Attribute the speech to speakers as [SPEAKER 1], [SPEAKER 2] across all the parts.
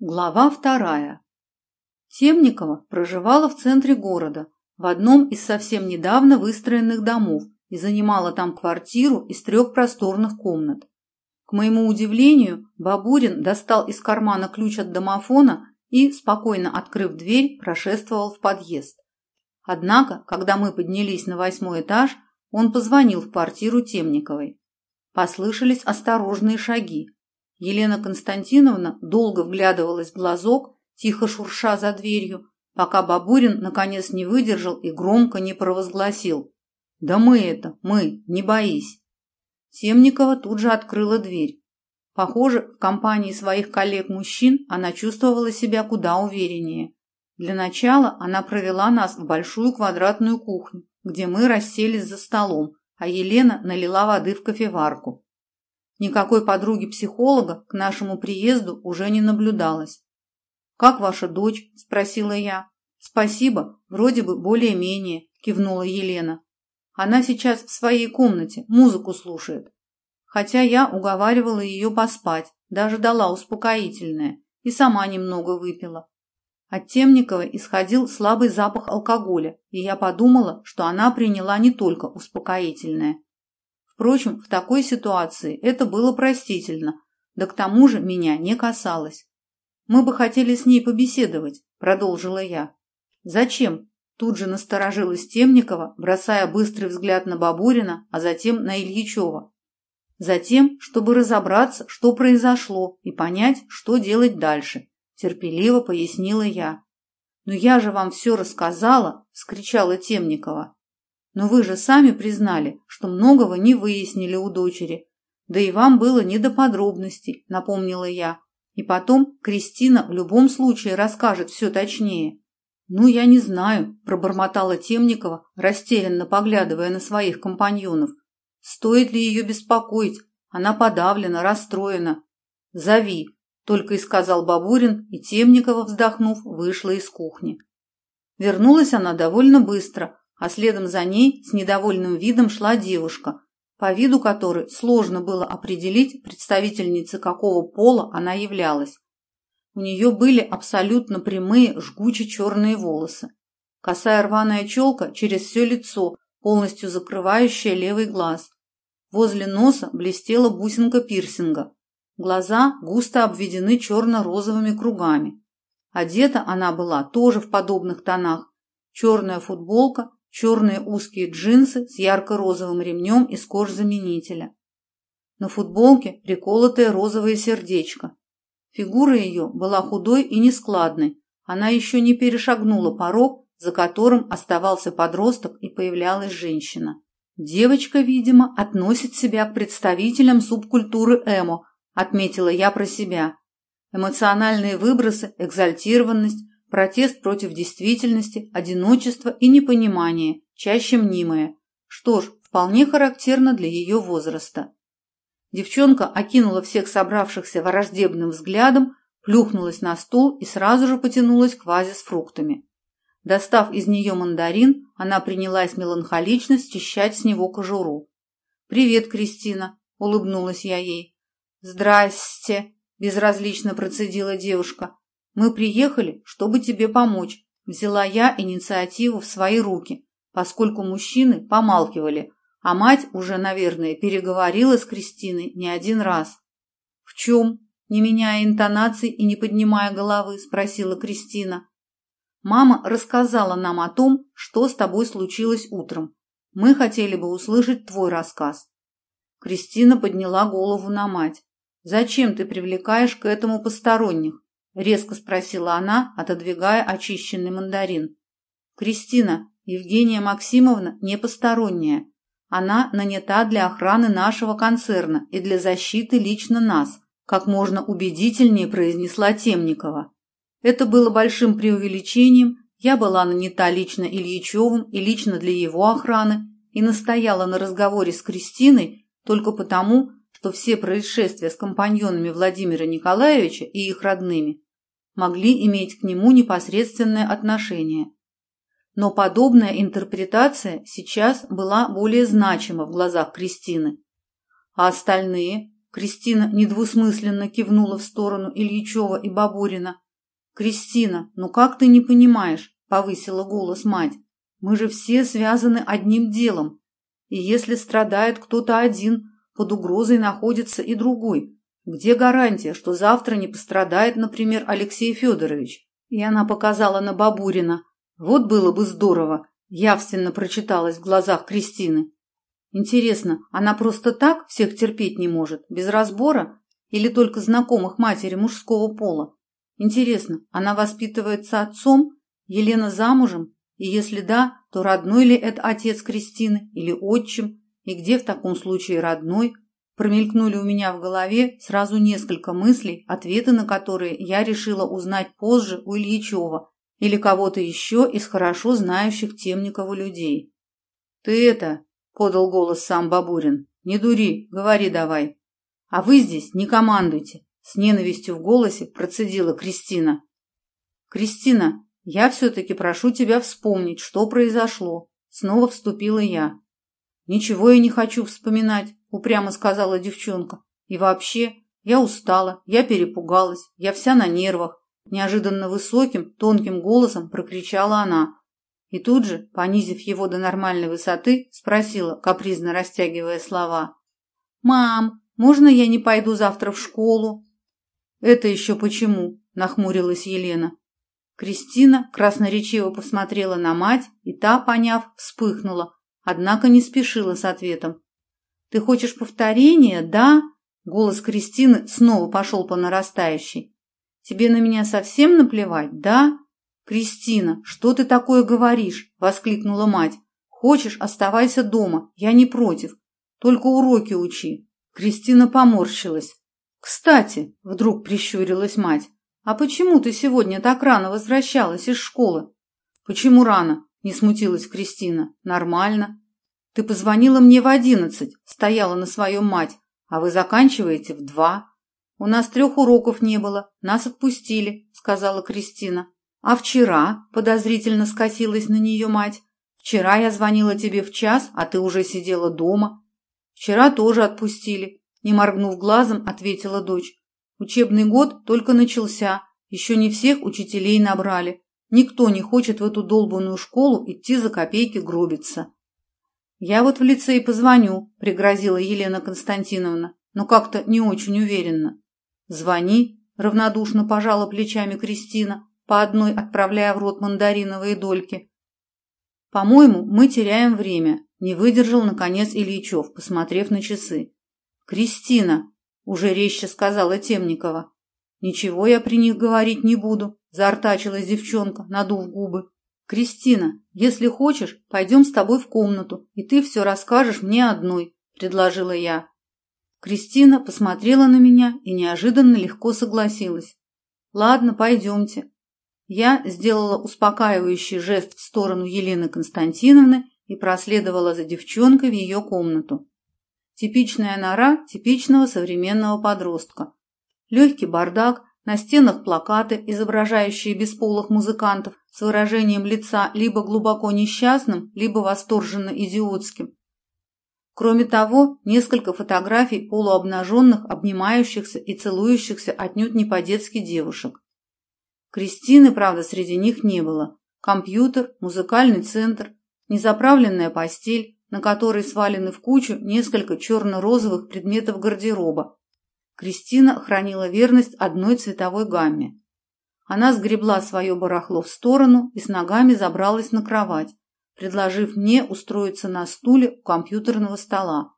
[SPEAKER 1] Глава вторая. Темникова проживала в центре города, в одном из совсем недавно выстроенных домов и занимала там квартиру из трех просторных комнат. К моему удивлению, Бабурин достал из кармана ключ от домофона и, спокойно открыв дверь, прошествовал в подъезд. Однако, когда мы поднялись на восьмой этаж, он позвонил в квартиру Темниковой. Послышались осторожные шаги, Елена Константиновна долго вглядывалась в глазок, тихо шурша за дверью, пока Бабурин наконец не выдержал и громко не провозгласил. «Да мы это, мы, не боись!» Темникова тут же открыла дверь. Похоже, в компании своих коллег-мужчин она чувствовала себя куда увереннее. Для начала она провела нас в большую квадратную кухню, где мы расселись за столом, а Елена налила воды в кофеварку. Никакой подруги-психолога к нашему приезду уже не наблюдалось. «Как ваша дочь?» – спросила я. «Спасибо, вроде бы более-менее», – кивнула Елена. «Она сейчас в своей комнате, музыку слушает. Хотя я уговаривала ее поспать, даже дала успокоительное и сама немного выпила. От Темниковой исходил слабый запах алкоголя, и я подумала, что она приняла не только успокоительное. Впрочем, в такой ситуации это было простительно, да к тому же меня не касалось. «Мы бы хотели с ней побеседовать», – продолжила я. «Зачем?» – тут же насторожилась Темникова, бросая быстрый взгляд на Бабурина, а затем на Ильичева. «Затем, чтобы разобраться, что произошло, и понять, что делать дальше», – терпеливо пояснила я. «Но я же вам все рассказала!» – скричала Темникова. Но вы же сами признали, что многого не выяснили у дочери. Да и вам было не до подробностей, напомнила я. И потом Кристина в любом случае расскажет все точнее. Ну, я не знаю, пробормотала Темникова, растерянно поглядывая на своих компаньонов. Стоит ли ее беспокоить? Она подавлена, расстроена. Зови, только и сказал Бабурин, и Темникова, вздохнув, вышла из кухни. Вернулась она довольно быстро, а следом за ней с недовольным видом шла девушка, по виду которой сложно было определить, представительницей какого пола она являлась. У нее были абсолютно прямые, жгучие черные волосы. Косая рваная челка через все лицо, полностью закрывающая левый глаз. Возле носа блестела бусинка пирсинга. Глаза густо обведены черно-розовыми кругами. Одета она была тоже в подобных тонах. Черная футболка черные узкие джинсы с ярко-розовым ремнем из кожзаменителя. На футболке приколотое розовое сердечко. Фигура ее была худой и нескладной. Она еще не перешагнула порог, за которым оставался подросток и появлялась женщина. Девочка, видимо, относит себя к представителям субкультуры эмо, отметила я про себя. Эмоциональные выбросы, экзальтированность, Протест против действительности, одиночество и непонимание, чаще мнимое. Что ж, вполне характерно для ее возраста. Девчонка окинула всех собравшихся враждебным взглядом, плюхнулась на стул и сразу же потянулась к вазе с фруктами. Достав из нее мандарин, она принялась меланхолично счищать с него кожуру. «Привет, Кристина!» – улыбнулась я ей. «Здрасте!» – безразлично процедила девушка. Мы приехали, чтобы тебе помочь. Взяла я инициативу в свои руки, поскольку мужчины помалкивали, а мать уже, наверное, переговорила с Кристиной не один раз. В чем? Не меняя интонаций и не поднимая головы, спросила Кристина. Мама рассказала нам о том, что с тобой случилось утром. Мы хотели бы услышать твой рассказ. Кристина подняла голову на мать. Зачем ты привлекаешь к этому посторонних? Резко спросила она, отодвигая очищенный мандарин. Кристина, Евгения Максимовна не посторонняя. Она нанята для охраны нашего концерна и для защиты лично нас, как можно убедительнее произнесла Темникова. Это было большим преувеличением. Я была нанята лично Ильичевым и лично для его охраны и настояла на разговоре с Кристиной только потому, что все происшествия с компаньонами Владимира Николаевича и их родными могли иметь к нему непосредственное отношение. Но подобная интерпретация сейчас была более значима в глазах Кристины. А остальные, Кристина недвусмысленно кивнула в сторону Ильичева и Бабурина. «Кристина, ну как ты не понимаешь?» – повысила голос мать. «Мы же все связаны одним делом. И если страдает кто-то один, под угрозой находится и другой. Где гарантия, что завтра не пострадает, например, Алексей Федорович?» И она показала на Бабурина. «Вот было бы здорово!» – явственно прочиталось в глазах Кристины. Интересно, она просто так всех терпеть не может, без разбора? Или только знакомых матери мужского пола? Интересно, она воспитывается отцом? Елена замужем? И если да, то родной ли это отец Кристины или отчим? И где в таком случае родной? Промелькнули у меня в голове сразу несколько мыслей, ответы на которые я решила узнать позже у Ильичева или кого-то еще из хорошо знающих Темникову людей. «Ты это, — подал голос сам Бабурин. «Не дури, говори давай». «А вы здесь не командуйте», — с ненавистью в голосе процедила Кристина. «Кристина, я все-таки прошу тебя вспомнить, что произошло», — снова вступила я. «Ничего я не хочу вспоминать», — упрямо сказала девчонка. «И вообще, я устала, я перепугалась, я вся на нервах», — неожиданно высоким, тонким голосом прокричала она. И тут же, понизив его до нормальной высоты, спросила, капризно растягивая слова. «Мам, можно я не пойду завтра в школу?» «Это еще почему?» – нахмурилась Елена. Кристина красноречиво посмотрела на мать, и та, поняв, вспыхнула, однако не спешила с ответом. «Ты хочешь повторения, да?» Голос Кристины снова пошел по нарастающей. «Тебе на меня совсем наплевать, да?» «Кристина, что ты такое говоришь?» – воскликнула мать. «Хочешь, оставайся дома, я не против. Только уроки учи». Кристина поморщилась. «Кстати», – вдруг прищурилась мать, «а почему ты сегодня так рано возвращалась из школы?» «Почему рано?» – не смутилась Кристина. «Нормально». «Ты позвонила мне в одиннадцать», – стояла на своем мать, «а вы заканчиваете в два». «У нас трех уроков не было, нас отпустили», – сказала Кристина. «А вчера?» – подозрительно скосилась на нее мать. «Вчера я звонила тебе в час, а ты уже сидела дома». «Вчера тоже отпустили», – не моргнув глазом, ответила дочь. «Учебный год только начался, еще не всех учителей набрали. Никто не хочет в эту долбанную школу идти за копейки гробиться». «Я вот в лицей позвоню», – пригрозила Елена Константиновна, но как-то не очень уверенно. «Звони», – равнодушно пожала плечами Кристина по одной отправляя в рот мандариновые дольки. «По-моему, мы теряем время», – не выдержал, наконец, Ильичев, посмотрев на часы. «Кристина», – уже резче сказала Темникова. «Ничего я при них говорить не буду», – заортачилась девчонка, надув губы. «Кристина, если хочешь, пойдем с тобой в комнату, и ты все расскажешь мне одной», – предложила я. Кристина посмотрела на меня и неожиданно легко согласилась. «Ладно, пойдемте. Я сделала успокаивающий жест в сторону Елены Константиновны и проследовала за девчонкой в ее комнату. Типичная нора типичного современного подростка. Легкий бардак, на стенах плакаты, изображающие бесполых музыкантов с выражением лица либо глубоко несчастным, либо восторженно идиотским. Кроме того, несколько фотографий полуобнаженных, обнимающихся и целующихся отнюдь не по-детски девушек. Кристины, правда, среди них не было. Компьютер, музыкальный центр, незаправленная постель, на которой свалены в кучу несколько черно-розовых предметов гардероба. Кристина хранила верность одной цветовой гамме. Она сгребла свое барахло в сторону и с ногами забралась на кровать, предложив мне устроиться на стуле у компьютерного стола.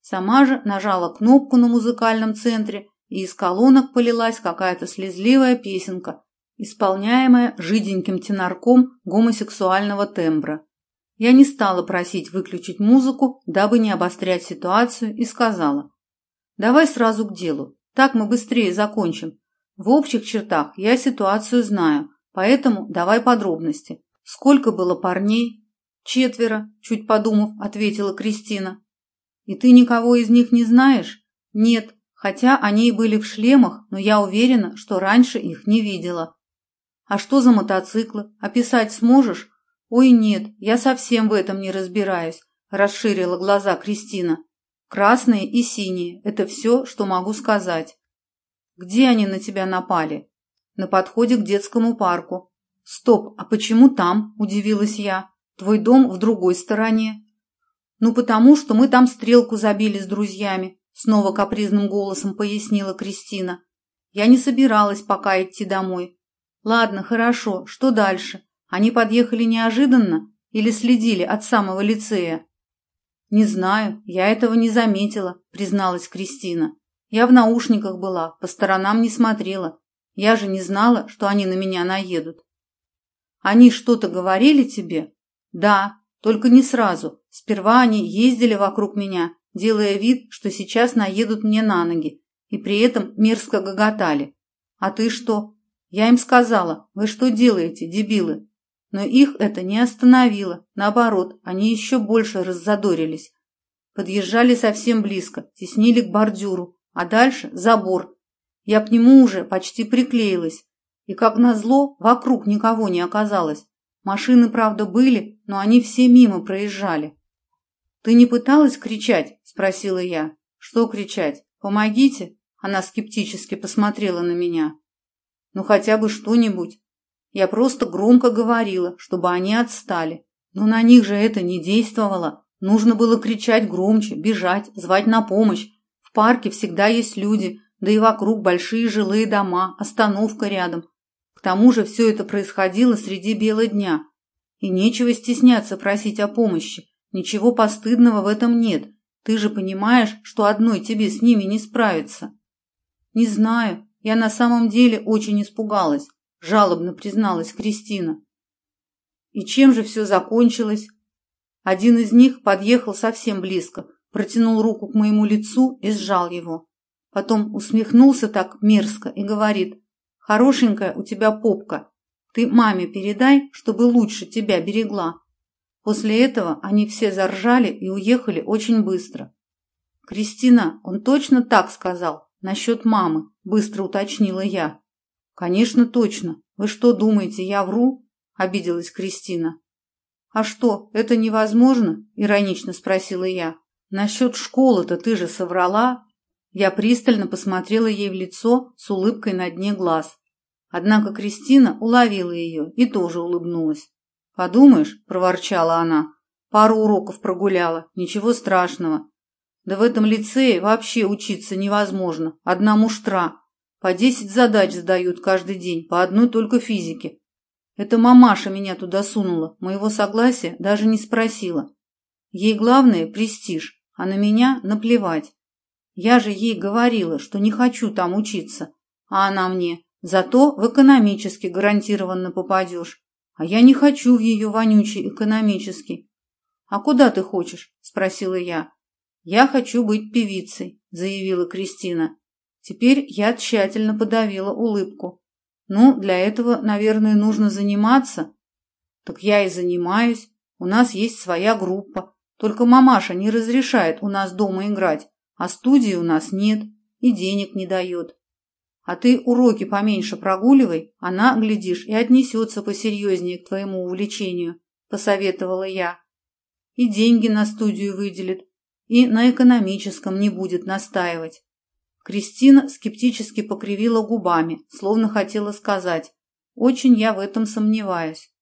[SPEAKER 1] Сама же нажала кнопку на музыкальном центре, и из колонок полилась какая-то слезливая песенка, исполняемая жиденьким тенарком гомосексуального тембра. Я не стала просить выключить музыку, дабы не обострять ситуацию, и сказала, «Давай сразу к делу, так мы быстрее закончим. В общих чертах я ситуацию знаю, поэтому давай подробности. Сколько было парней?» «Четверо», чуть подумав, ответила Кристина. «И ты никого из них не знаешь?» «Нет, хотя они и были в шлемах, но я уверена, что раньше их не видела». А что за мотоциклы? Описать сможешь? Ой, нет, я совсем в этом не разбираюсь, расширила глаза Кристина. Красные и синие – это все, что могу сказать. Где они на тебя напали? На подходе к детскому парку. Стоп, а почему там? Удивилась я. Твой дом в другой стороне. Ну, потому что мы там стрелку забили с друзьями, снова капризным голосом пояснила Кристина. Я не собиралась пока идти домой. Ладно, хорошо, что дальше? Они подъехали неожиданно или следили от самого лицея? Не знаю, я этого не заметила, призналась Кристина. Я в наушниках была, по сторонам не смотрела. Я же не знала, что они на меня наедут. Они что-то говорили тебе? Да, только не сразу. Сперва они ездили вокруг меня, делая вид, что сейчас наедут мне на ноги, и при этом мерзко гоготали. А ты что? Я им сказала, вы что делаете, дебилы? Но их это не остановило. Наоборот, они еще больше раззадорились. Подъезжали совсем близко, теснили к бордюру, а дальше забор. Я к нему уже почти приклеилась. И, как назло, вокруг никого не оказалось. Машины, правда, были, но они все мимо проезжали. «Ты не пыталась кричать?» – спросила я. «Что кричать? Помогите?» Она скептически посмотрела на меня. «Ну, хотя бы что-нибудь. Я просто громко говорила, чтобы они отстали. Но на них же это не действовало. Нужно было кричать громче, бежать, звать на помощь. В парке всегда есть люди, да и вокруг большие жилые дома, остановка рядом. К тому же все это происходило среди бела дня. И нечего стесняться просить о помощи. Ничего постыдного в этом нет. Ты же понимаешь, что одной тебе с ними не справиться. Не знаю, я на самом деле очень испугалась, жалобно призналась Кристина. И чем же все закончилось? Один из них подъехал совсем близко, протянул руку к моему лицу и сжал его. Потом усмехнулся так мерзко и говорит, «Хорошенькая у тебя попка. Ты маме передай, чтобы лучше тебя берегла». После этого они все заржали и уехали очень быстро. «Кристина, он точно так сказал? Насчет мамы?» – быстро уточнила я. «Конечно, точно. Вы что думаете, я вру?» – обиделась Кристина. «А что, это невозможно?» – иронично спросила я. «Насчет школы-то ты же соврала?» Я пристально посмотрела ей в лицо с улыбкой на дне глаз. Однако Кристина уловила ее и тоже улыбнулась. «Подумаешь», – проворчала она, – «пару уроков прогуляла, ничего страшного. Да в этом лицее вообще учиться невозможно, одна муштра. По десять задач сдают каждый день, по одной только физике. Это мамаша меня туда сунула, моего согласия даже не спросила. Ей главное – престиж, а на меня наплевать. Я же ей говорила, что не хочу там учиться, а она мне – зато в экономически гарантированно попадешь. А я не хочу в ее вонючий экономический. «А куда ты хочешь?» – спросила я. «Я хочу быть певицей», – заявила Кристина. Теперь я тщательно подавила улыбку. «Ну, для этого, наверное, нужно заниматься». «Так я и занимаюсь. У нас есть своя группа. Только мамаша не разрешает у нас дома играть, а студии у нас нет и денег не дает. А ты уроки поменьше прогуливай, она, глядишь, и отнесется посерьезнее к твоему увлечению», – посоветовала я. «И деньги на студию выделит, и на экономическом не будет настаивать. Кристина скептически покривила губами, словно хотела сказать «Очень я в этом сомневаюсь».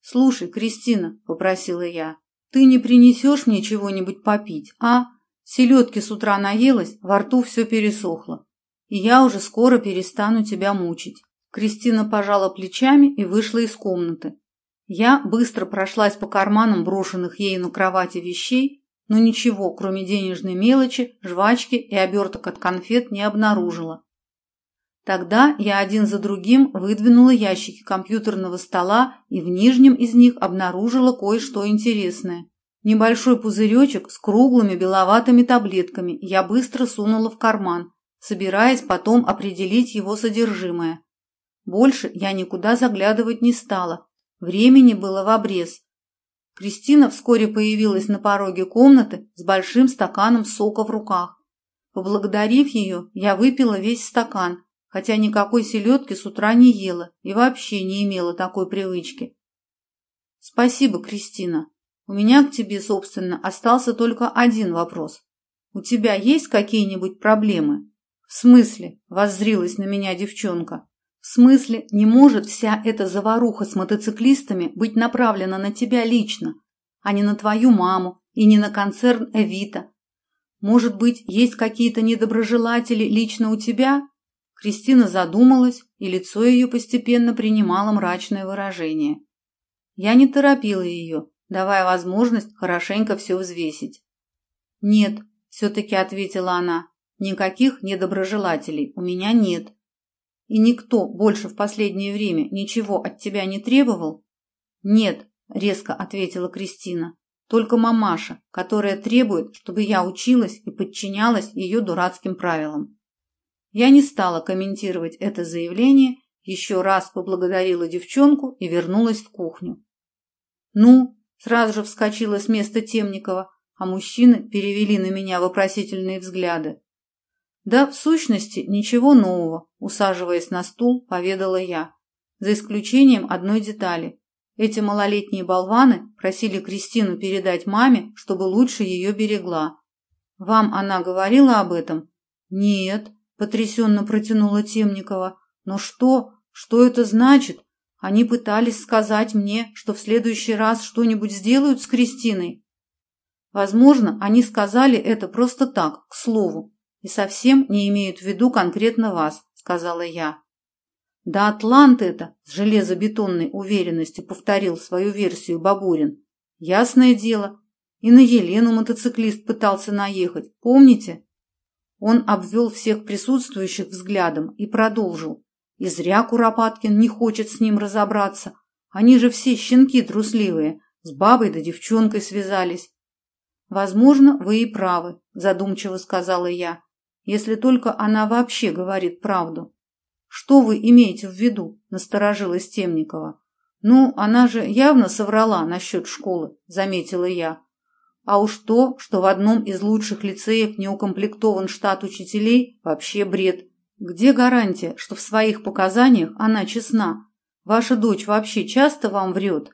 [SPEAKER 1] «Слушай, Кристина», — попросила я, — «ты не принесешь мне чего-нибудь попить, а? Селедки с утра наелась, во рту все пересохло, и я уже скоро перестану тебя мучить». Кристина пожала плечами и вышла из комнаты. Я быстро прошлась по карманам брошенных ею на кровати вещей но ничего, кроме денежной мелочи, жвачки и оберток от конфет не обнаружила. Тогда я один за другим выдвинула ящики компьютерного стола и в нижнем из них обнаружила кое-что интересное. Небольшой пузыречек с круглыми беловатыми таблетками я быстро сунула в карман, собираясь потом определить его содержимое. Больше я никуда заглядывать не стала. Времени было в обрез, Кристина вскоре появилась на пороге комнаты с большим стаканом сока в руках. Поблагодарив ее, я выпила весь стакан, хотя никакой селедки с утра не ела и вообще не имела такой привычки. Спасибо, Кристина. У меня к тебе, собственно, остался только один вопрос. у тебя есть какие-нибудь проблемы? В смысле? Воззрилась на меня девчонка. В смысле, не может вся эта заваруха с мотоциклистами быть направлена на тебя лично, а не на твою маму и не на концерн Эвита. Может быть, есть какие-то недоброжелатели лично у тебя? Кристина задумалась, и лицо ее постепенно принимало мрачное выражение. Я не торопила ее, давая возможность хорошенько все взвесить. «Нет», — все-таки ответила она, — «никаких недоброжелателей у меня нет». «И никто больше в последнее время ничего от тебя не требовал?» «Нет», — резко ответила Кристина, — «только мамаша, которая требует, чтобы я училась и подчинялась ее дурацким правилам». Я не стала комментировать это заявление, еще раз поблагодарила девчонку и вернулась в кухню. «Ну?» – сразу же вскочила с места Темникова, а мужчины перевели на меня вопросительные взгляды. «Да, в сущности, ничего нового», – усаживаясь на стул, поведала я, за исключением одной детали. Эти малолетние болваны просили Кристину передать маме, чтобы лучше ее берегла. «Вам она говорила об этом?» «Нет», – потрясенно протянула Темникова. «Но что? Что это значит? Они пытались сказать мне, что в следующий раз что-нибудь сделают с Кристиной. Возможно, они сказали это просто так, к слову, и совсем не имеют в виду конкретно вас, сказала я. Да Атлант это, с железобетонной уверенностью повторил свою версию Бабурин. Ясное дело. И на Елену мотоциклист пытался наехать, помните? Он обвел всех присутствующих взглядом и продолжил. И зря Куропаткин не хочет с ним разобраться. Они же все щенки трусливые, с бабой да девчонкой связались. Возможно, вы и правы, задумчиво сказала я, если только она вообще говорит правду. Что вы имеете в виду? насторожилась Темникова. Ну, она же явно соврала насчет школы, заметила я. А уж то, что в одном из лучших лицеев не укомплектован штат учителей, вообще бред. Где гарантия, что в своих показаниях она честна? Ваша дочь вообще часто вам врет?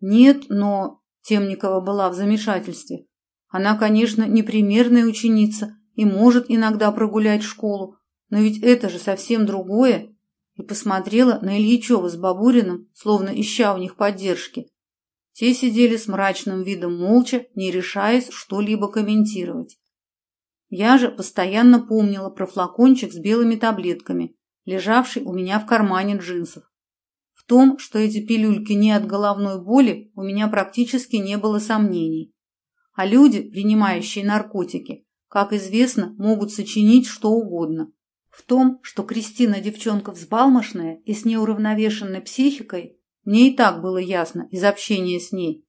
[SPEAKER 1] Нет, но... Темникова была в замешательстве. Она, конечно, непримерная ученица и может иногда прогулять школу, но ведь это же совсем другое. И посмотрела на Ильичева с Бабуриным, словно ища у них поддержки. Те сидели с мрачным видом молча, не решаясь что-либо комментировать. Я же постоянно помнила про флакончик с белыми таблетками, лежавший у меня в кармане джинсов. В том, что эти пилюльки не от головной боли, у меня практически не было сомнений. А люди, принимающие наркотики, как известно, могут сочинить что угодно. В том, что Кристина девчонка взбалмошная и с неуравновешенной психикой, мне и так было ясно из общения с ней.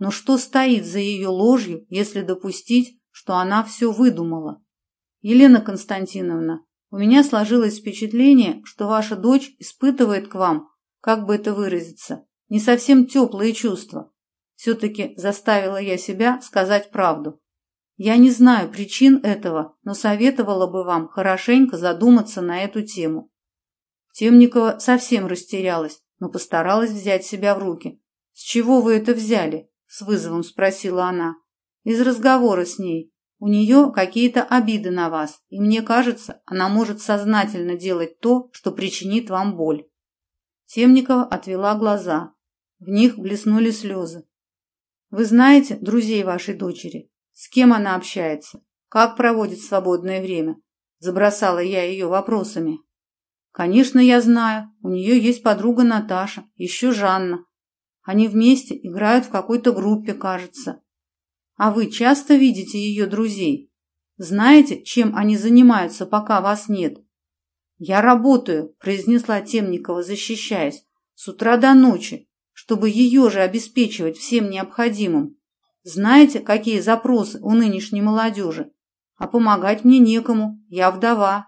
[SPEAKER 1] Но что стоит за ее ложью, если допустить, что она все выдумала. Елена Константиновна, у меня сложилось впечатление, что ваша дочь испытывает к вам, как бы это выразиться, не совсем теплые чувства. Все-таки заставила я себя сказать правду. Я не знаю причин этого, но советовала бы вам хорошенько задуматься на эту тему. Темникова совсем растерялась, но постаралась взять себя в руки. «С чего вы это взяли?» – с вызовом спросила она из разговора с ней. У нее какие-то обиды на вас, и мне кажется, она может сознательно делать то, что причинит вам боль. Темникова отвела глаза. В них блеснули слезы. Вы знаете друзей вашей дочери? С кем она общается? Как проводит свободное время? Забросала я ее вопросами. Конечно, я знаю. У нее есть подруга Наташа, еще Жанна. Они вместе играют в какой-то группе, кажется. А вы часто видите ее друзей? Знаете, чем они занимаются, пока вас нет? Я работаю, произнесла Темникова, защищаясь, с утра до ночи, чтобы ее же обеспечивать всем необходимым. Знаете, какие запросы у нынешней молодежи? А помогать мне некому, я вдова.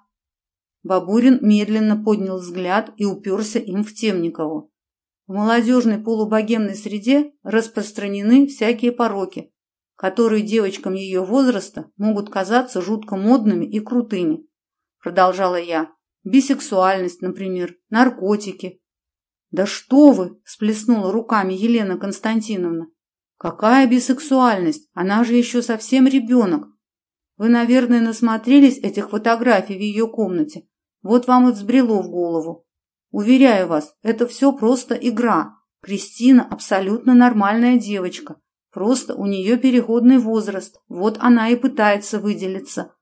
[SPEAKER 1] Бабурин медленно поднял взгляд и уперся им в Темникову. В молодежной полубогемной среде распространены всякие пороки, которые девочкам ее возраста могут казаться жутко модными и крутыми. Продолжала я. Бисексуальность, например, наркотики. Да что вы, сплеснула руками Елена Константиновна. Какая бисексуальность? Она же еще совсем ребенок. Вы, наверное, насмотрелись этих фотографий в ее комнате. Вот вам и взбрело в голову. Уверяю вас, это все просто игра. Кристина абсолютно нормальная девочка. Просто у нее переходный возраст. Вот она и пытается выделиться.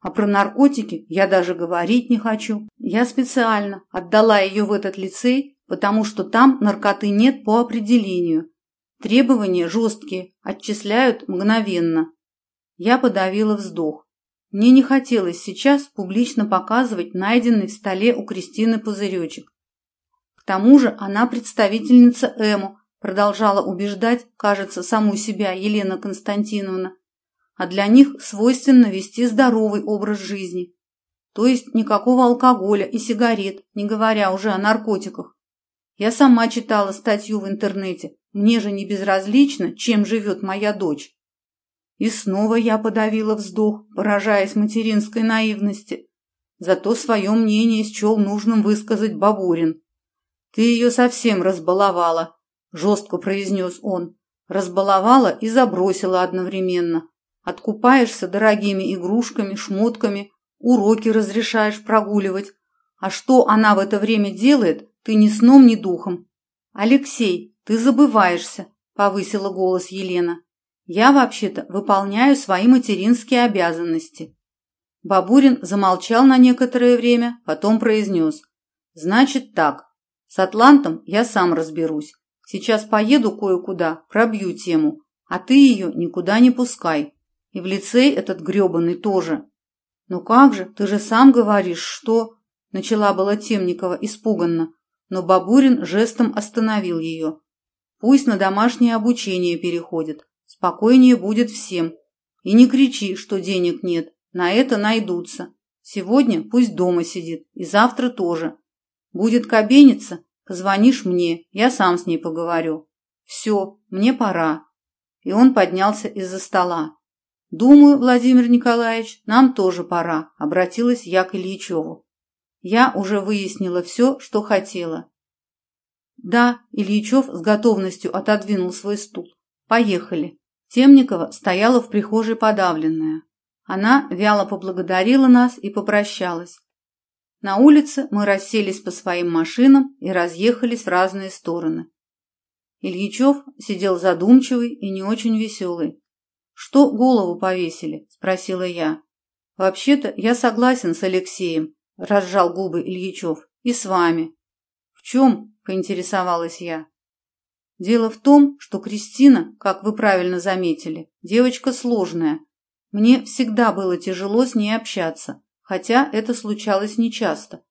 [SPEAKER 1] А про наркотики я даже говорить не хочу. Я специально отдала ее в этот лицей, потому что там наркоты нет по определению. Требования жесткие, отчисляют мгновенно. Я подавила вздох. Мне не хотелось сейчас публично показывать найденный в столе у Кристины пузыречек. К тому же она представительница ЭМО, продолжала убеждать, кажется, саму себя Елена Константиновна. А для них свойственно вести здоровый образ жизни. То есть никакого алкоголя и сигарет, не говоря уже о наркотиках. Я сама читала статью в интернете. Мне же не безразлично, чем живет моя дочь. И снова я подавила вздох, поражаясь материнской наивности. Зато свое мнение счел нужным высказать Бабурин. «Ты ее совсем разбаловала», – жестко произнес он. «Разбаловала и забросила одновременно. Откупаешься дорогими игрушками, шмотками, уроки разрешаешь прогуливать. А что она в это время делает, ты ни сном, ни духом. Алексей, ты забываешься», – повысила голос Елена. Я вообще-то выполняю свои материнские обязанности. Бабурин замолчал на некоторое время, потом произнес. Значит так, с Атлантом я сам разберусь. Сейчас поеду кое-куда, пробью тему, а ты ее никуда не пускай. И в лицей этот гребаный тоже. Ну как же, ты же сам говоришь, что... Начала была Темникова испуганно, но Бабурин жестом остановил ее. Пусть на домашнее обучение переходит. Спокойнее будет всем. И не кричи, что денег нет. На это найдутся. Сегодня пусть дома сидит. И завтра тоже. Будет кабениться, позвонишь мне. Я сам с ней поговорю. Все, мне пора. И он поднялся из-за стола. «Думаю, Владимир Николаевич, нам тоже пора», – обратилась я к Ильичеву. Я уже выяснила все, что хотела. Да, Ильичев с готовностью отодвинул свой стул. Поехали. Темникова стояла в прихожей подавленная. Она вяло поблагодарила нас и попрощалась. На улице мы расселись по своим машинам и разъехались в разные стороны. Ильичев сидел задумчивый и не очень веселый. «Что голову повесили?» – спросила я. «Вообще-то я согласен с Алексеем», – разжал губы Ильичев, – «и с вами». «В чем?» – поинтересовалась я. Дело в том, что Кристина, как вы правильно заметили, девочка сложная. Мне всегда было тяжело с ней общаться, хотя это случалось нечасто.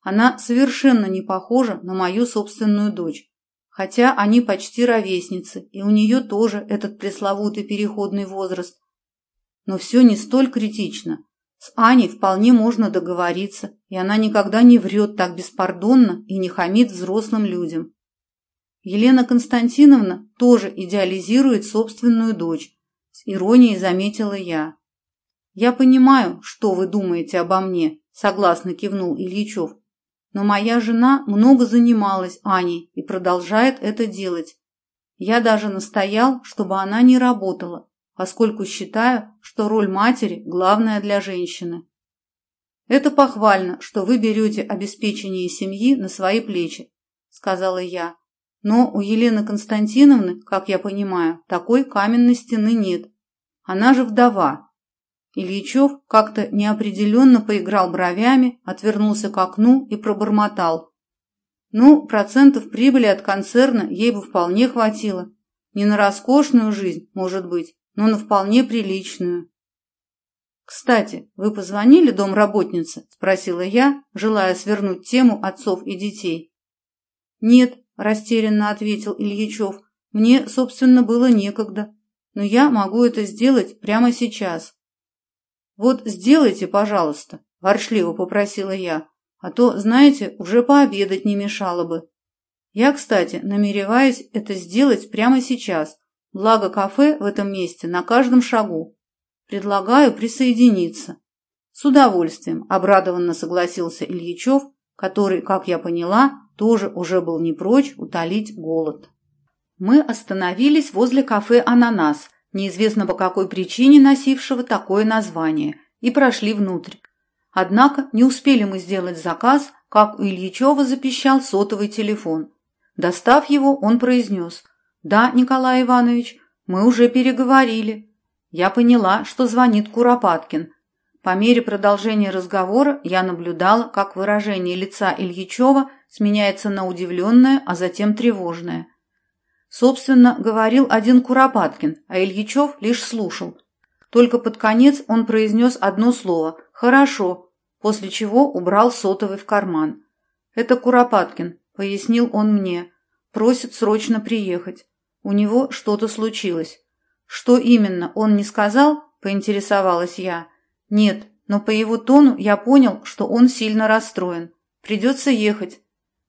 [SPEAKER 1] Она совершенно не похожа на мою собственную дочь, хотя они почти ровесницы, и у нее тоже этот пресловутый переходный возраст. Но все не столь критично. С Аней вполне можно договориться, и она никогда не врет так беспардонно и не хамит взрослым людям. Елена Константиновна тоже идеализирует собственную дочь, с иронией заметила я. Я понимаю, что вы думаете обо мне, согласно кивнул Ильичев. Но моя жена много занималась Аней и продолжает это делать. Я даже настоял, чтобы она не работала, поскольку считаю, что роль матери главная для женщины. Это похвально, что вы берете обеспечение семьи на свои плечи, сказала я но у Елены Константиновны, как я понимаю, такой каменной стены нет. Она же вдова. Ильичев как-то неопределенно поиграл бровями, отвернулся к окну и пробормотал. Ну, процентов прибыли от концерна ей бы вполне хватило. Не на роскошную жизнь, может быть, но на вполне приличную. «Кстати, вы позвонили домработнице?» – спросила я, желая свернуть тему отцов и детей. «Нет, растерянно ответил Ильичев. Мне, собственно, было некогда, но я могу это сделать прямо сейчас. Вот сделайте, пожалуйста, воршливо попросила я, а то, знаете, уже пообедать не мешало бы. Я, кстати, намереваюсь это сделать прямо сейчас, благо кафе в этом месте на каждом шагу. Предлагаю присоединиться. С удовольствием, обрадованно согласился Ильичев, который, как я поняла, тоже уже был не прочь утолить голод. Мы остановились возле кафе «Ананас», неизвестно по какой причине носившего такое название, и прошли внутрь. Однако не успели мы сделать заказ, как у Ильичева запищал сотовый телефон. Достав его, он произнес «Да, Николай Иванович, мы уже переговорили». Я поняла, что звонит Куропаткин. По мере продолжения разговора я наблюдала, как выражение лица Ильичева сменяется на удивленное, а затем тревожное. Собственно, говорил один Куропаткин, а Ильичев лишь слушал. Только под конец он произнес одно слово «хорошо», после чего убрал сотовый в карман. «Это Куропаткин», — пояснил он мне. «Просит срочно приехать. У него что-то случилось». «Что именно, он не сказал?» – поинтересовалась я. «Нет, но по его тону я понял, что он сильно расстроен. Придется ехать».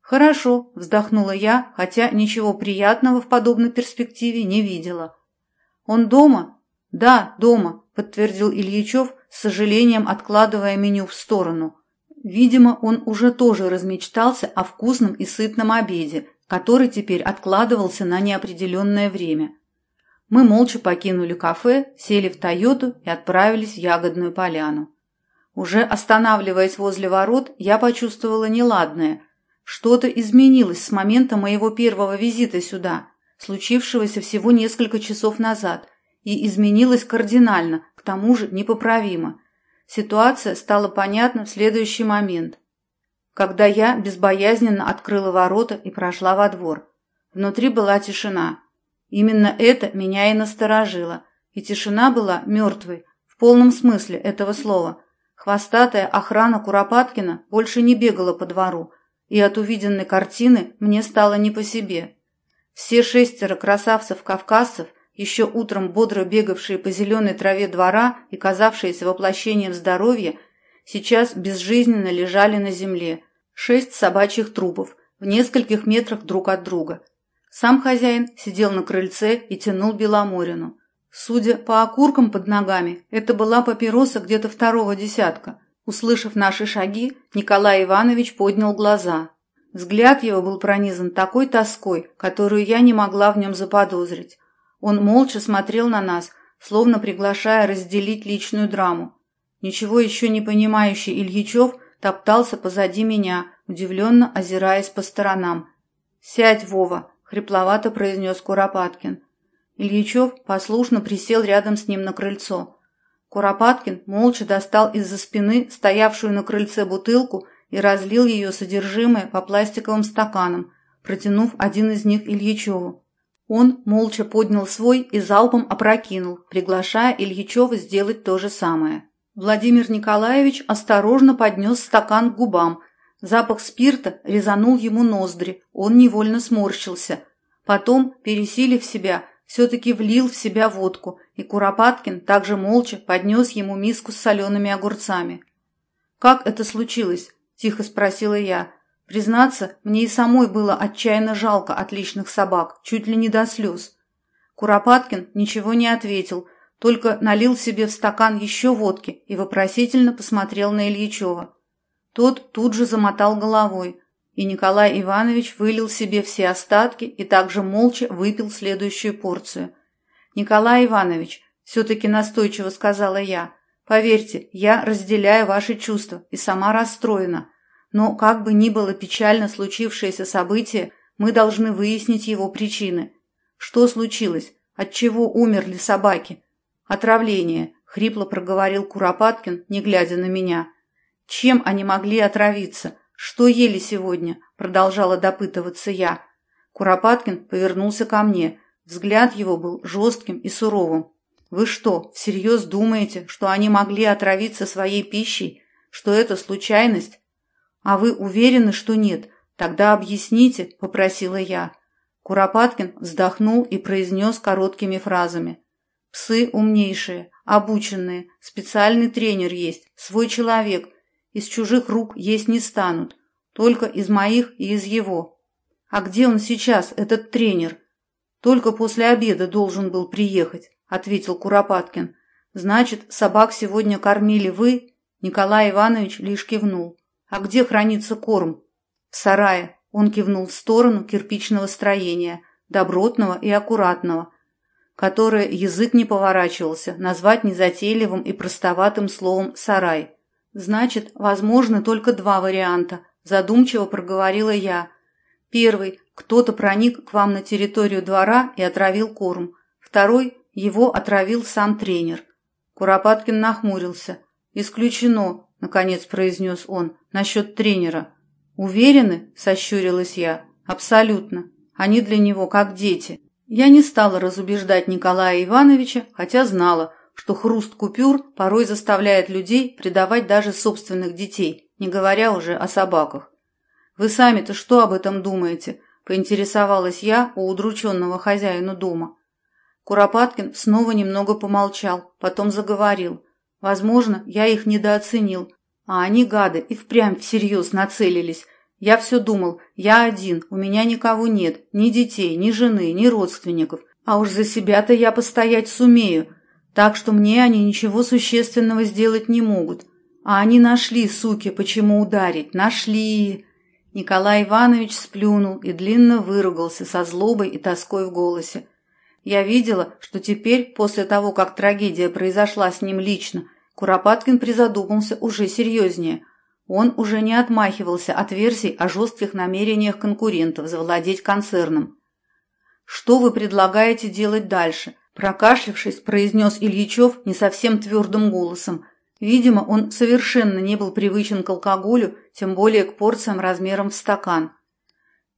[SPEAKER 1] «Хорошо», – вздохнула я, хотя ничего приятного в подобной перспективе не видела. «Он дома?» «Да, дома», – подтвердил Ильичев, с сожалением откладывая меню в сторону. Видимо, он уже тоже размечтался о вкусном и сытном обеде, который теперь откладывался на неопределенное время. Мы молча покинули кафе, сели в «Тойоту» и отправились в Ягодную поляну. Уже останавливаясь возле ворот, я почувствовала неладное. Что-то изменилось с момента моего первого визита сюда, случившегося всего несколько часов назад, и изменилось кардинально, к тому же непоправимо. Ситуация стала понятна в следующий момент. Когда я безбоязненно открыла ворота и прошла во двор. Внутри была тишина – Именно это меня и насторожило, и тишина была мертвой, в полном смысле этого слова. Хвостатая охрана Куропаткина больше не бегала по двору, и от увиденной картины мне стало не по себе. Все шестеро красавцев-кавказцев, еще утром бодро бегавшие по зеленой траве двора и казавшиеся воплощением здоровья, сейчас безжизненно лежали на земле. Шесть собачьих трупов в нескольких метрах друг от друга – сам хозяин сидел на крыльце и тянул Беломорину. Судя по окуркам под ногами, это была папироса где-то второго десятка. Услышав наши шаги, Николай Иванович поднял глаза. Взгляд его был пронизан такой тоской, которую я не могла в нем заподозрить. Он молча смотрел на нас, словно приглашая разделить личную драму. Ничего еще не понимающий Ильичев топтался позади меня, удивленно озираясь по сторонам. «Сядь, Вова!» хрипловато произнес Куропаткин. Ильичев послушно присел рядом с ним на крыльцо. Куропаткин молча достал из-за спины стоявшую на крыльце бутылку и разлил ее содержимое по пластиковым стаканам, протянув один из них Ильичеву. Он молча поднял свой и залпом опрокинул, приглашая Ильичева сделать то же самое. Владимир Николаевич осторожно поднес стакан к губам, Запах спирта резанул ему ноздри, он невольно сморщился. Потом, пересилив себя, все-таки влил в себя водку, и Куропаткин также молча поднес ему миску с солеными огурцами. «Как это случилось?» – тихо спросила я. Признаться, мне и самой было отчаянно жалко отличных собак, чуть ли не до слез. Куропаткин ничего не ответил, только налил себе в стакан еще водки и вопросительно посмотрел на Ильичева. Тот тут же замотал головой, и Николай Иванович вылил себе все остатки и также молча выпил следующую порцию. «Николай Иванович», — все-таки настойчиво сказала я, — «поверьте, я разделяю ваши чувства и сама расстроена. Но как бы ни было печально случившееся событие, мы должны выяснить его причины. Что случилось? От чего умерли собаки? Отравление, хрипло проговорил Куропаткин, не глядя на меня. Чем они могли отравиться? Что ели сегодня? Продолжала допытываться я. Куропаткин повернулся ко мне. Взгляд его был жестким и суровым. Вы что, всерьез думаете, что они могли отравиться своей пищей? Что это случайность? А вы уверены, что нет? Тогда объясните, попросила я. Куропаткин вздохнул и произнес короткими фразами. Псы умнейшие, обученные, специальный тренер есть, свой человек, из чужих рук есть не станут, только из моих и из его. А где он сейчас, этот тренер? Только после обеда должен был приехать, ответил Куропаткин. Значит, собак сегодня кормили вы? Николай Иванович лишь кивнул. А где хранится корм? В сарае. Он кивнул в сторону кирпичного строения, добротного и аккуратного. Которое язык не поворачивался назвать незатейливым и простоватым словом «сарай». Значит, возможны только два варианта, задумчиво проговорила я. Первый – кто-то проник к вам на территорию двора и отравил корм. Второй – его отравил сам тренер. Куропаткин нахмурился. «Исключено», – наконец произнес он, – «насчет тренера». «Уверены?» – сощурилась я. «Абсолютно. Они для него как дети». Я не стала разубеждать Николая Ивановича, хотя знала, что хруст купюр порой заставляет людей предавать даже собственных детей, не говоря уже о собаках. «Вы сами-то что об этом думаете?» – поинтересовалась я у удрученного хозяина дома. Куропаткин снова немного помолчал, потом заговорил. «Возможно, я их недооценил, а они, гады, и впрямь всерьез нацелились. Я все думал, я один, у меня никого нет, ни детей, ни жены, ни родственников. А уж за себя-то я постоять сумею, так что мне они ничего существенного сделать не могут. А они нашли, суки, почему ударить, нашли. Николай Иванович сплюнул и длинно выругался со злобой и тоской в голосе. Я видела, что теперь, после того, как трагедия произошла с ним лично, Куропаткин призадумался уже серьезнее. Он уже не отмахивался от версий о жестких намерениях конкурентов завладеть концерном. «Что вы предлагаете делать дальше?» Прокашлявшись, произнес Ильичев не совсем твердым голосом. Видимо, он совершенно не был привычен к алкоголю, тем более к порциям размером в стакан.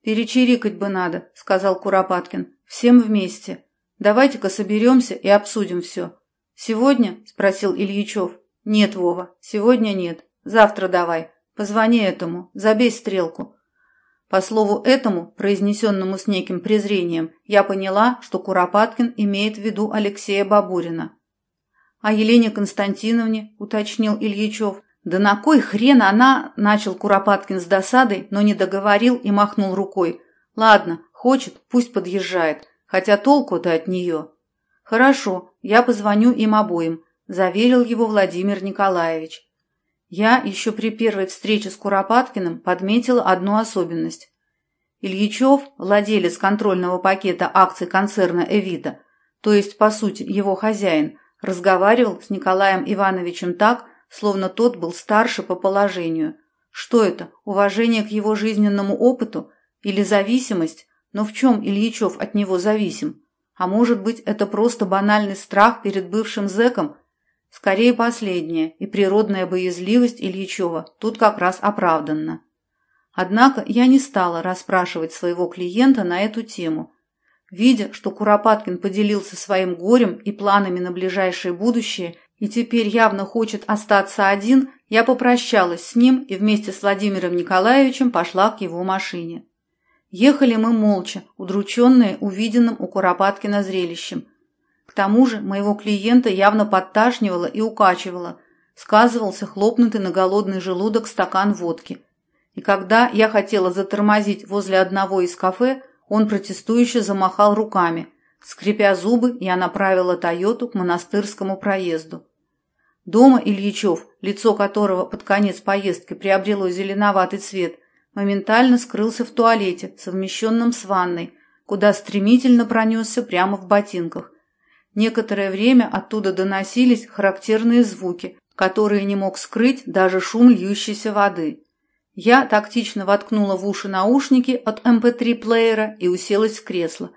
[SPEAKER 1] «Перечирикать бы надо», — сказал Куропаткин. «Всем вместе. Давайте-ка соберемся и обсудим все. «Сегодня?» – спросил Ильичев. «Нет, Вова, сегодня нет. Завтра давай. Позвони этому, забей стрелку». По слову этому, произнесенному с неким презрением, я поняла, что Куропаткин имеет в виду Алексея Бабурина. «А Елене Константиновне?» – уточнил Ильичев. «Да на кой хрен она?» – начал Куропаткин с досадой, но не договорил и махнул рукой. «Ладно, хочет, пусть подъезжает, хотя толку-то от нее». «Хорошо, я позвоню им обоим», – заверил его Владимир Николаевич. Я еще при первой встрече с Куропаткиным подметила одну особенность. Ильичев, владелец контрольного пакета акций концерна «Эвита», то есть, по сути, его хозяин, разговаривал с Николаем Ивановичем так, словно тот был старше по положению. Что это, уважение к его жизненному опыту или зависимость? Но в чем Ильичев от него зависим? А может быть, это просто банальный страх перед бывшим зэком? Скорее последнее, и природная боязливость Ильичева тут как раз оправданна. Однако я не стала расспрашивать своего клиента на эту тему. Видя, что Куропаткин поделился своим горем и планами на ближайшее будущее и теперь явно хочет остаться один, я попрощалась с ним и вместе с Владимиром Николаевичем пошла к его машине. Ехали мы молча, удрученные увиденным у Куропаткина зрелищем. К тому же моего клиента явно подташнивало и укачивало, сказывался хлопнутый на голодный желудок стакан водки. И когда я хотела затормозить возле одного из кафе, он протестующе замахал руками. Скрипя зубы, я направила «Тойоту» к монастырскому проезду. Дома Ильичев, лицо которого под конец поездки приобрело зеленоватый цвет – моментально скрылся в туалете, совмещенном с ванной, куда стремительно пронесся прямо в ботинках. Некоторое время оттуда доносились характерные звуки, которые не мог скрыть даже шум льющейся воды. Я тактично воткнула в уши наушники от MP3-плеера эм и уселась в кресло.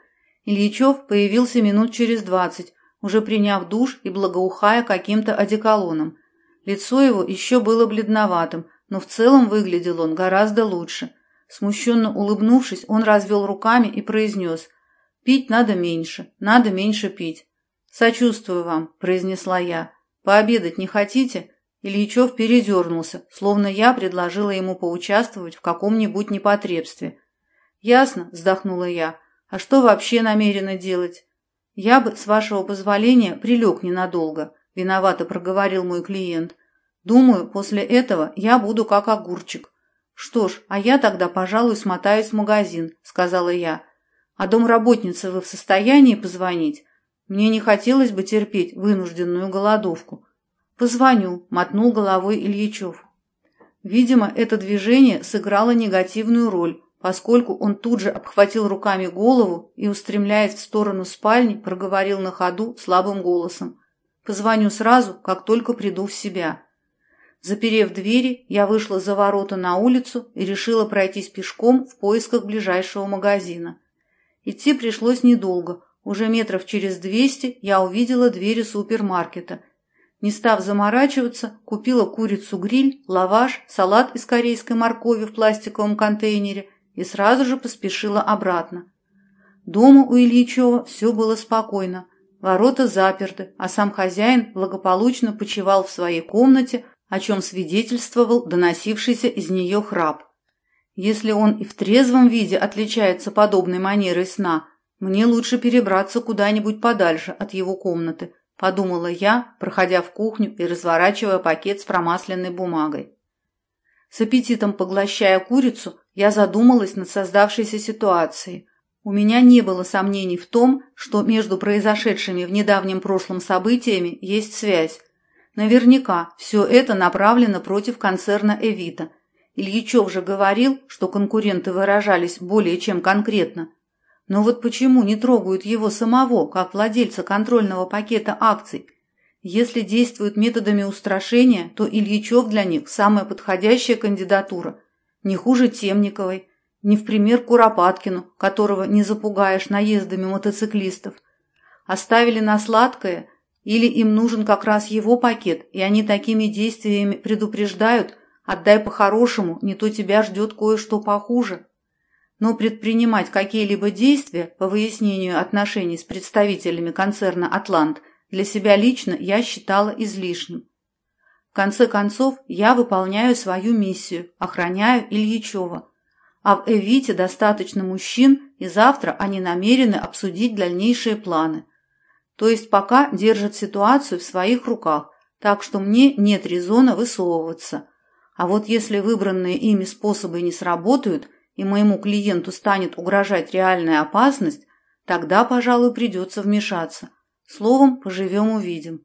[SPEAKER 1] Ильичев появился минут через двадцать, уже приняв душ и благоухая каким-то одеколоном. Лицо его еще было бледноватым, но в целом выглядел он гораздо лучше. Смущенно улыбнувшись, он развел руками и произнес «Пить надо меньше, надо меньше пить». «Сочувствую вам», – произнесла я. «Пообедать не хотите?» Ильичев передернулся, словно я предложила ему поучаствовать в каком-нибудь непотребстве. «Ясно», – вздохнула я. «А что вообще намерена делать?» «Я бы, с вашего позволения, прилег ненадолго», – виновато проговорил мой клиент. Думаю, после этого я буду как огурчик. Что ж, а я тогда, пожалуй, смотаюсь в магазин, сказала я. А домработнице вы в состоянии позвонить? Мне не хотелось бы терпеть вынужденную голодовку. Позвоню, мотнул головой Ильичев. Видимо, это движение сыграло негативную роль, поскольку он тут же обхватил руками голову и, устремляясь в сторону спальни, проговорил на ходу слабым голосом. «Позвоню сразу, как только приду в себя». Заперев двери, я вышла за ворота на улицу и решила пройтись пешком в поисках ближайшего магазина. Идти пришлось недолго. Уже метров через двести я увидела двери супермаркета. Не став заморачиваться, купила курицу-гриль, лаваш, салат из корейской моркови в пластиковом контейнере и сразу же поспешила обратно. Дома у Ильичева все было спокойно. Ворота заперты, а сам хозяин благополучно почивал в своей комнате, о чем свидетельствовал доносившийся из нее храп. Если он и в трезвом виде отличается подобной манерой сна, мне лучше перебраться куда-нибудь подальше от его комнаты, подумала я, проходя в кухню и разворачивая пакет с промасленной бумагой. С аппетитом поглощая курицу, я задумалась над создавшейся ситуацией. У меня не было сомнений в том, что между произошедшими в недавнем прошлом событиями есть связь, Наверняка все это направлено против концерна «Эвита». Ильичев же говорил, что конкуренты выражались более чем конкретно. Но вот почему не трогают его самого, как владельца контрольного пакета акций? Если действуют методами устрашения, то Ильичев для них самая подходящая кандидатура. Не хуже Темниковой, не в пример Куропаткину, которого не запугаешь наездами мотоциклистов. Оставили на сладкое или им нужен как раз его пакет, и они такими действиями предупреждают «отдай по-хорошему, не то тебя ждет кое-что похуже». Но предпринимать какие-либо действия по выяснению отношений с представителями концерна «Атлант» для себя лично я считала излишним. В конце концов, я выполняю свою миссию, охраняю Ильичева. А в Эвите достаточно мужчин, и завтра они намерены обсудить дальнейшие планы – то есть пока держат ситуацию в своих руках, так что мне нет резона высовываться. А вот если выбранные ими способы не сработают, и моему клиенту станет угрожать реальная опасность, тогда, пожалуй, придется вмешаться. Словом, поживем-увидим.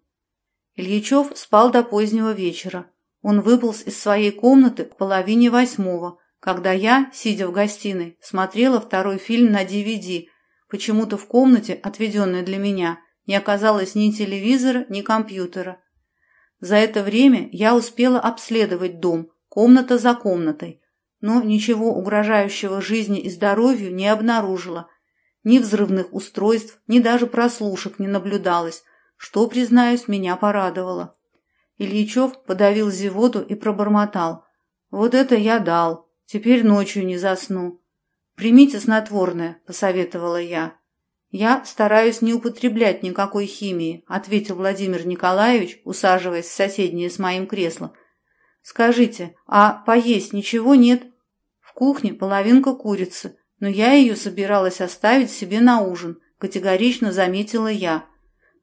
[SPEAKER 1] Ильичев спал до позднего вечера. Он выполз из своей комнаты к половине восьмого, когда я, сидя в гостиной, смотрела второй фильм на DVD, почему-то в комнате, отведенной для меня, не оказалось ни телевизора, ни компьютера. За это время я успела обследовать дом, комната за комнатой, но ничего угрожающего жизни и здоровью не обнаружила. Ни взрывных устройств, ни даже прослушек не наблюдалось, что, признаюсь, меня порадовало. Ильичев подавил зевоту и пробормотал. «Вот это я дал. Теперь ночью не засну». «Примите снотворное», — посоветовала я. «Я стараюсь не употреблять никакой химии», — ответил Владимир Николаевич, усаживаясь в соседнее с моим креслом. «Скажите, а поесть ничего нет?» «В кухне половинка курицы, но я ее собиралась оставить себе на ужин», — категорично заметила я.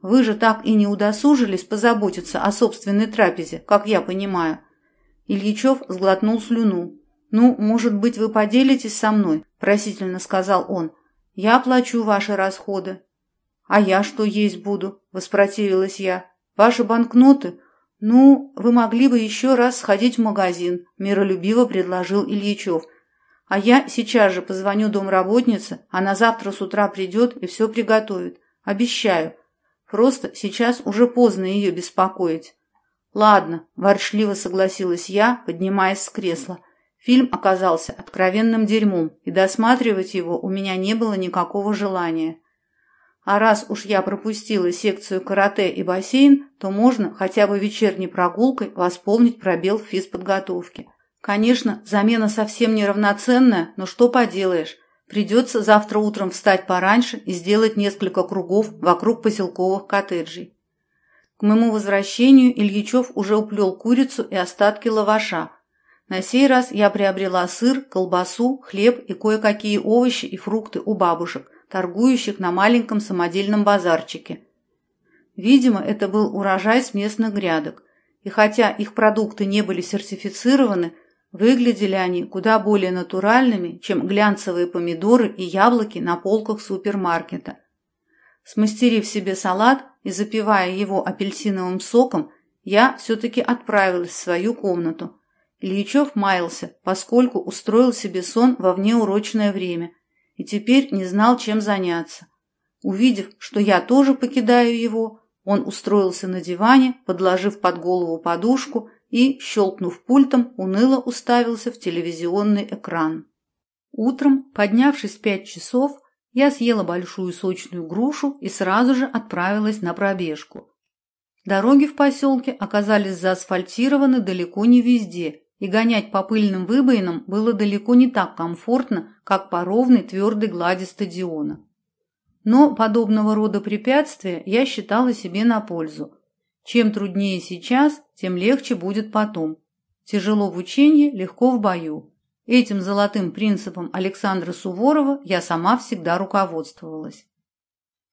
[SPEAKER 1] «Вы же так и не удосужились позаботиться о собственной трапезе, как я понимаю». Ильичев сглотнул слюну. «Ну, может быть, вы поделитесь со мной?» – просительно сказал он. Я плачу ваши расходы. А я что есть буду? Воспротивилась я. Ваши банкноты? Ну, вы могли бы еще раз сходить в магазин, миролюбиво предложил Ильичев. А я сейчас же позвоню домработнице, она завтра с утра придет и все приготовит. Обещаю. Просто сейчас уже поздно ее беспокоить. Ладно, ворчливо согласилась я, поднимаясь с кресла. Фильм оказался откровенным дерьмом, и досматривать его у меня не было никакого желания. А раз уж я пропустила секцию карате и бассейн, то можно хотя бы вечерней прогулкой восполнить пробел в физподготовке. Конечно, замена совсем неравноценная, но что поделаешь. Придется завтра утром встать пораньше и сделать несколько кругов вокруг поселковых коттеджей. К моему возвращению Ильичев уже уплел курицу и остатки лаваша, на сей раз я приобрела сыр, колбасу, хлеб и кое-какие овощи и фрукты у бабушек, торгующих на маленьком самодельном базарчике. Видимо, это был урожай с местных грядок, и хотя их продукты не были сертифицированы, выглядели они куда более натуральными, чем глянцевые помидоры и яблоки на полках супермаркета. Смастерив себе салат и запивая его апельсиновым соком, я все-таки отправилась в свою комнату – Ильичев маялся, поскольку устроил себе сон во внеурочное время и теперь не знал, чем заняться. Увидев, что я тоже покидаю его, он устроился на диване, подложив под голову подушку и, щелкнув пультом, уныло уставился в телевизионный экран. Утром, поднявшись в пять часов, я съела большую сочную грушу и сразу же отправилась на пробежку. Дороги в поселке оказались заасфальтированы далеко не везде, и гонять по пыльным выбоинам было далеко не так комфортно, как по ровной твердой глади стадиона. Но подобного рода препятствия я считала себе на пользу. Чем труднее сейчас, тем легче будет потом. Тяжело в учении, легко в бою. Этим золотым принципом Александра Суворова я сама всегда руководствовалась.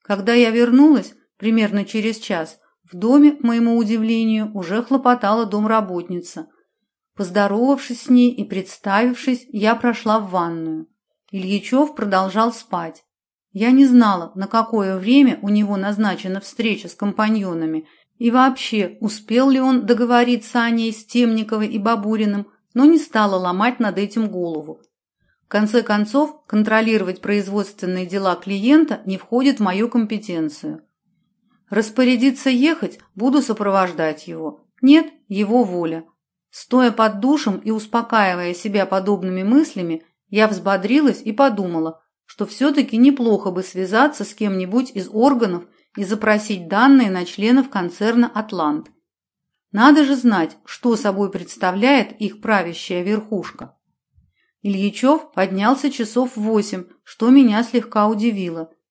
[SPEAKER 1] Когда я вернулась, примерно через час, в доме, к моему удивлению, уже хлопотала домработница. Поздоровавшись с ней и представившись, я прошла в ванную. Ильичев продолжал спать. Я не знала, на какое время у него назначена встреча с компаньонами и вообще, успел ли он договориться о ней с Темниковой и Бабуриным, но не стала ломать над этим голову. В конце концов, контролировать производственные дела клиента не входит в мою компетенцию. Распорядиться ехать, буду сопровождать его. Нет, его воля. Стоя под душем и успокаивая себя подобными мыслями, я взбодрилась и подумала, что все-таки неплохо бы связаться с кем-нибудь из органов и запросить данные на членов концерна «Атлант». Надо же знать, что собой представляет их правящая верхушка. Ильичев поднялся часов в восемь, что меня слегка удивило –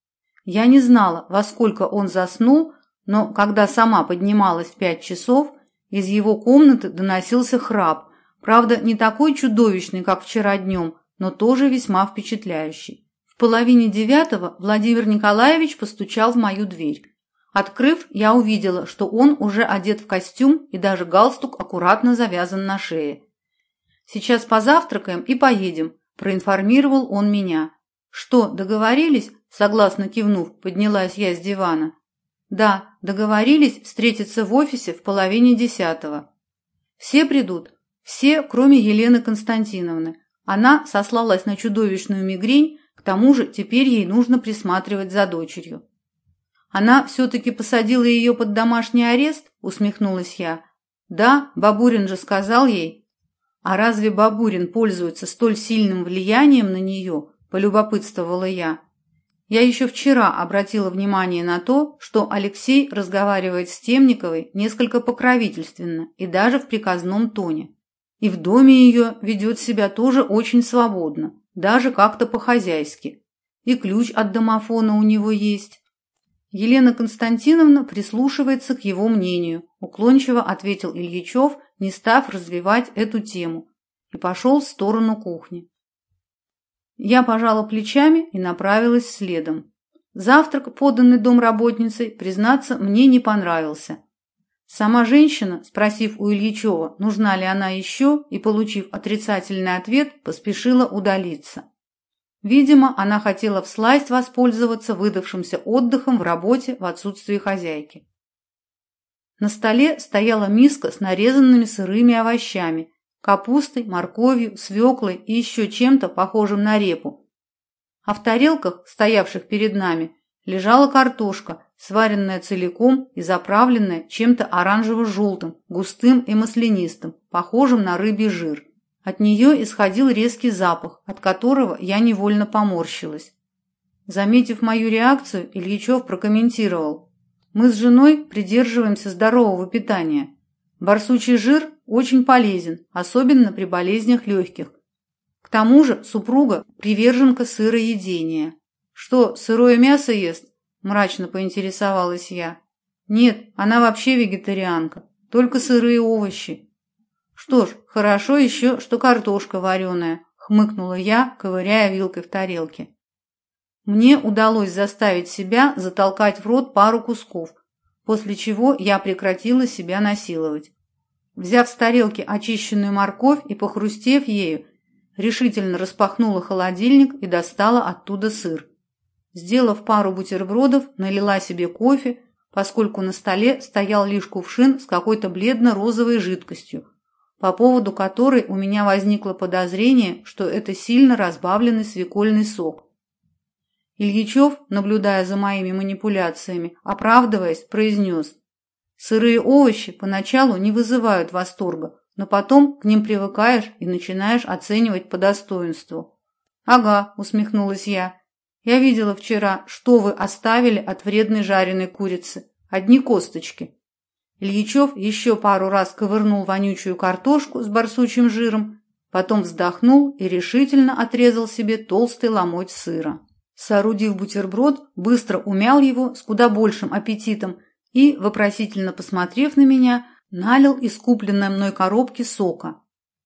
[SPEAKER 1] я не знала, во сколько он заснул, но когда сама поднималась в пять часов, из его комнаты доносился храп, правда, не такой чудовищный, как вчера днем, но тоже весьма впечатляющий. В половине девятого Владимир Николаевич постучал в мою дверь. Открыв, я увидела, что он уже одет в костюм и даже галстук аккуратно завязан на шее. «Сейчас позавтракаем и поедем», – проинформировал он меня. «Что, договорились?» Согласно кивнув, поднялась я с дивана. Да, договорились встретиться в офисе в половине десятого. Все придут, все, кроме Елены Константиновны. Она сослалась на чудовищную мигрень, к тому же теперь ей нужно присматривать за дочерью. Она все-таки посадила ее под домашний арест, усмехнулась я. Да, Бабурин же сказал ей. А разве Бабурин пользуется столь сильным влиянием на нее, полюбопытствовала я. Я еще вчера обратила внимание на то, что Алексей разговаривает с Темниковой несколько покровительственно и даже в приказном тоне. И в доме ее ведет себя тоже очень свободно, даже как-то по-хозяйски. И ключ от домофона у него есть. Елена Константиновна прислушивается к его мнению, уклончиво ответил Ильичев, не став развивать эту тему, и пошел в сторону кухни. Я пожала плечами и направилась следом. Завтрак, поданный домработницей, признаться, мне не понравился. Сама женщина, спросив у Ильичева, нужна ли она еще, и получив отрицательный ответ, поспешила удалиться. Видимо, она хотела всласть воспользоваться выдавшимся отдыхом в работе в отсутствии хозяйки. На столе стояла миска с нарезанными сырыми овощами капустой, морковью, свеклой и еще чем-то похожим на репу. А в тарелках, стоявших перед нами, лежала картошка, сваренная целиком и заправленная чем-то оранжево-желтым, густым и маслянистым, похожим на рыбий жир. От нее исходил резкий запах, от которого я невольно поморщилась. Заметив мою реакцию, Ильичев прокомментировал. «Мы с женой придерживаемся здорового питания. Барсучий жир очень полезен, особенно при болезнях легких. К тому же супруга приверженка сыроедения. Что, сырое мясо ест? Мрачно поинтересовалась я. Нет, она вообще вегетарианка, только сырые овощи. Что ж, хорошо еще, что картошка вареная, хмыкнула я, ковыряя вилкой в тарелке. Мне удалось заставить себя затолкать в рот пару кусков, после чего я прекратила себя насиловать. Взяв с тарелки очищенную морковь и похрустев ею, решительно распахнула холодильник и достала оттуда сыр. Сделав пару бутербродов, налила себе кофе, поскольку на столе стоял лишь кувшин с какой-то бледно-розовой жидкостью, по поводу которой у меня возникло подозрение, что это сильно разбавленный свекольный сок. Ильичев, наблюдая за моими манипуляциями, оправдываясь, произнес. Сырые овощи поначалу не вызывают восторга, но потом к ним привыкаешь и начинаешь оценивать по достоинству. «Ага», — усмехнулась я. «Я видела вчера, что вы оставили от вредной жареной курицы. Одни косточки». Ильичев еще пару раз ковырнул вонючую картошку с барсучим жиром, потом вздохнул и решительно отрезал себе толстый ломоть сыра. Соорудив бутерброд, быстро умял его с куда большим аппетитом и, вопросительно посмотрев на меня, налил из купленной мной коробки сока.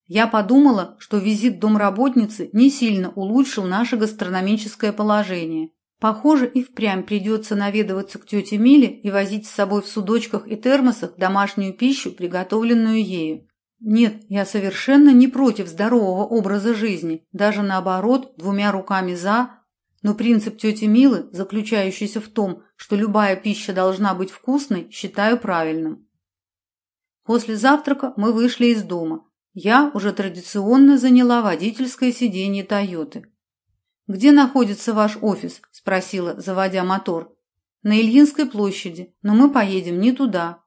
[SPEAKER 1] Я подумала, что визит домработницы не сильно улучшил наше гастрономическое положение. Похоже, и впрямь придется наведываться к тете Миле и возить с собой в судочках и термосах домашнюю пищу, приготовленную ею. Нет, я совершенно не против здорового образа жизни, даже наоборот, двумя руками за, но принцип тети Милы, заключающийся в том, что любая пища должна быть вкусной, считаю правильным. После завтрака мы вышли из дома. Я уже традиционно заняла водительское сиденье «Тойоты». «Где находится ваш офис?» – спросила, заводя мотор. «На Ильинской площади, но мы поедем не туда».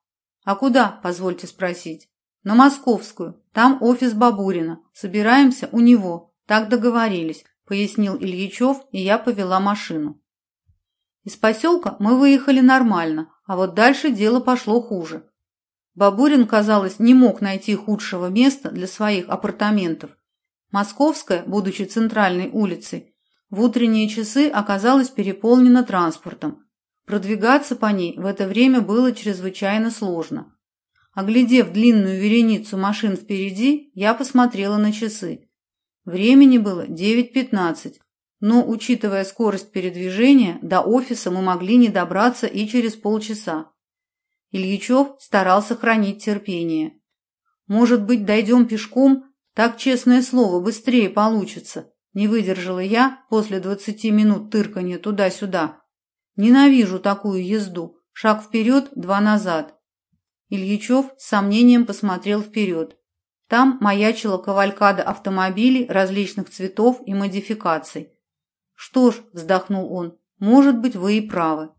[SPEAKER 1] «А куда?» – позвольте спросить. «На Московскую. Там офис Бабурина. Собираемся у него. Так договорились», – пояснил Ильичев, и я повела машину. Из поселка мы выехали нормально, а вот дальше дело пошло хуже. Бабурин, казалось, не мог найти худшего места для своих апартаментов. Московская, будучи центральной улицей, в утренние часы оказалась переполнена транспортом. Продвигаться по ней в это время было чрезвычайно сложно. Оглядев длинную вереницу машин впереди, я посмотрела на часы. Времени было 9.15, но, учитывая скорость передвижения, до офиса мы могли не добраться и через полчаса. Ильичев старался хранить терпение. «Может быть, дойдем пешком? Так, честное слово, быстрее получится», не выдержала я после двадцати минут тырканья туда-сюда. Ненавижу такую езду. Шаг вперед, два назад. Ильичев с сомнением посмотрел вперед. Там маячила кавалькада автомобилей различных цветов и модификаций. «Что ж», – вздохнул он, – «может быть, вы и правы».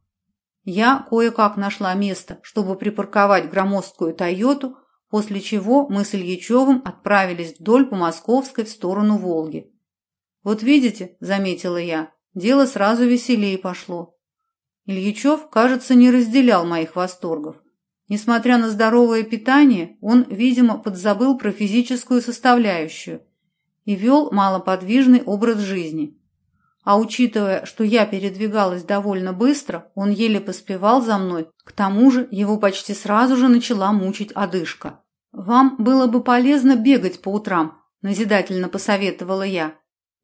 [SPEAKER 1] Я кое-как нашла место, чтобы припарковать громоздкую «Тойоту», после чего мы с Ильичевым отправились вдоль по Московской в сторону Волги. «Вот видите», — заметила я, — «дело сразу веселее пошло». Ильичев, кажется, не разделял моих восторгов. Несмотря на здоровое питание, он, видимо, подзабыл про физическую составляющую и вел малоподвижный образ жизни. А учитывая, что я передвигалась довольно быстро, он еле поспевал за мной, к тому же его почти сразу же начала мучить одышка. «Вам было бы полезно бегать по утрам», – назидательно посоветовала я.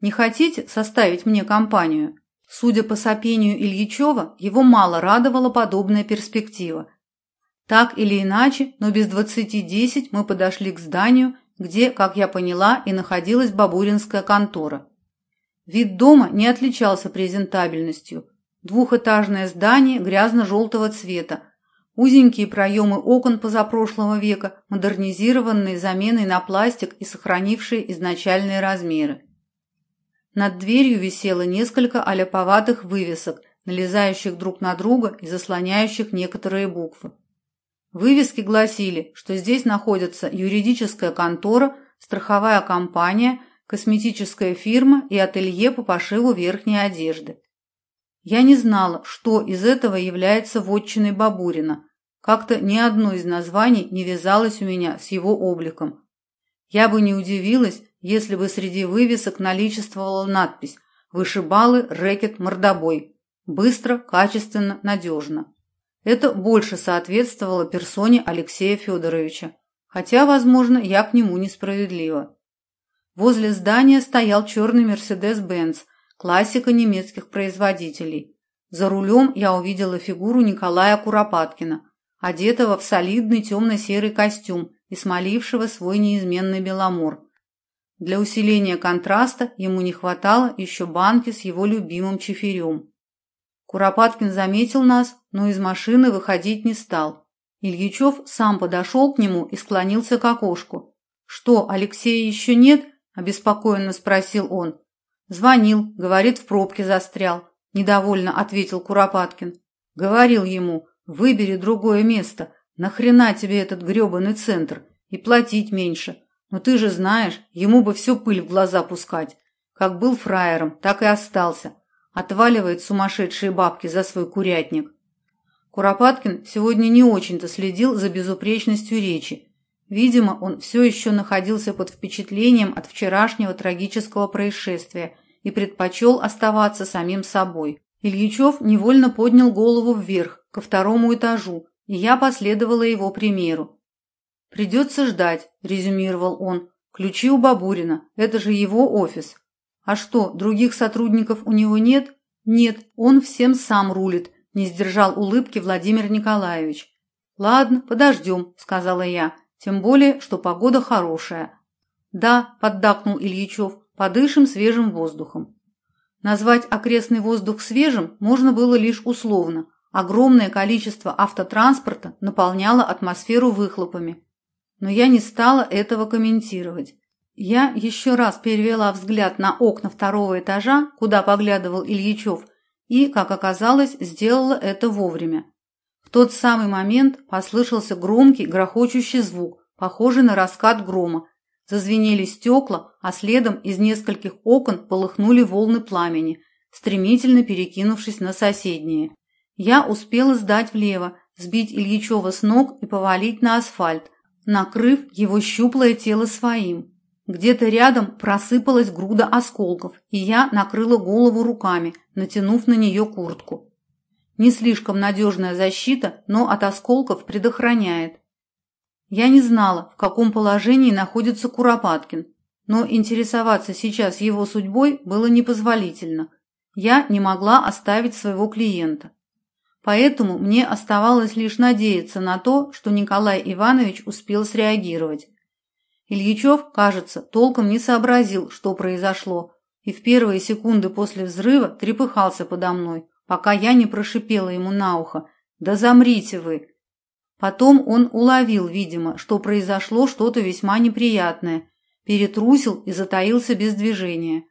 [SPEAKER 1] Не хотите составить мне компанию?» Судя по сопению Ильичева, его мало радовала подобная перспектива. Так или иначе, но без двадцати десять мы подошли к зданию, где, как я поняла, и находилась бабуринская контора. Вид дома не отличался презентабельностью. Двухэтажное здание грязно-желтого цвета, узенькие проемы окон позапрошлого века, модернизированные заменой на пластик и сохранившие изначальные размеры. Над дверью висело несколько аляповатых вывесок, налезающих друг на друга и заслоняющих некоторые буквы. Вывески гласили, что здесь находятся юридическая контора, страховая компания, косметическая фирма и ателье по пошиву верхней одежды. Я не знала, что из этого является вотчиной Бабурина. Как-то ни одно из названий не вязалось у меня с его обликом. Я бы не удивилась, если бы среди вывесок наличествовала надпись «Вышибалы, рэкет, мордобой». Быстро, качественно, надежно. Это больше соответствовало персоне Алексея Федоровича, хотя, возможно, я к нему несправедлива. Возле здания стоял черный Мерседес-Бенц, классика немецких производителей. За рулем я увидела фигуру Николая Куропаткина, одетого в солидный темно-серый костюм и смолившего свой неизменный беломор. Для усиления контраста ему не хватало еще банки с его любимым чефирем. Куропаткин заметил нас, но из машины выходить не стал. Ильичев сам подошел к нему и склонился к окошку. Что, Алексея еще нет? обеспокоенно спросил он. Звонил, говорит, в пробке застрял, недовольно ответил Куропаткин. Говорил ему: "Выбери другое место. Нахрена тебе этот грёбаный центр? И платить меньше. Но ты же знаешь, ему бы всю пыль в глаза пускать. Как был фраером, так и остался. Отваливает сумасшедшие бабки за свой курятник. Куропаткин сегодня не очень-то следил за безупречностью речи. Видимо, он все еще находился под впечатлением от вчерашнего трагического происшествия и предпочел оставаться самим собой. Ильичев невольно поднял голову вверх, ко второму этажу, и я последовала его примеру. «Придется ждать», – резюмировал он. «Ключи у Бабурина. Это же его офис. А что, других сотрудников у него нет? Нет, он всем сам рулит, не сдержал улыбки Владимир Николаевич. Ладно, подождем», – сказала я. Тем более, что погода хорошая. Да, поддакнул Ильичев. Подышим свежим воздухом. Назвать окрестный воздух свежим можно было лишь условно. Огромное количество автотранспорта наполняло атмосферу выхлопами. Но я не стала этого комментировать. Я еще раз перевела взгляд на окна второго этажа, куда поглядывал Ильичев, и, как оказалось, сделала это вовремя. В тот самый момент послышался громкий грохочущий звук, похожий на раскат грома. Зазвенели стекла, а следом из нескольких окон полыхнули волны пламени, стремительно перекинувшись на соседние. Я успела сдать влево, сбить Ильичева с ног и повалить на асфальт, накрыв его щуплое тело своим. Где-то рядом просыпалась груда осколков, и я накрыла голову руками, натянув на нее куртку. Не слишком надежная защита, но от осколков предохраняет. Я не знала, в каком положении находится Куропаткин, но интересоваться сейчас его судьбой было непозволительно. Я не могла оставить своего клиента. Поэтому мне оставалось лишь надеяться на то, что Николай Иванович успел среагировать. Ильичев, кажется, толком не сообразил, что произошло, и в первые секунды после взрыва трепыхался подо мной, пока я не прошипела ему на ухо «Да замрите вы!». Потом он уловил, видимо, что произошло что-то весьма неприятное, перетрусил и затаился без движения.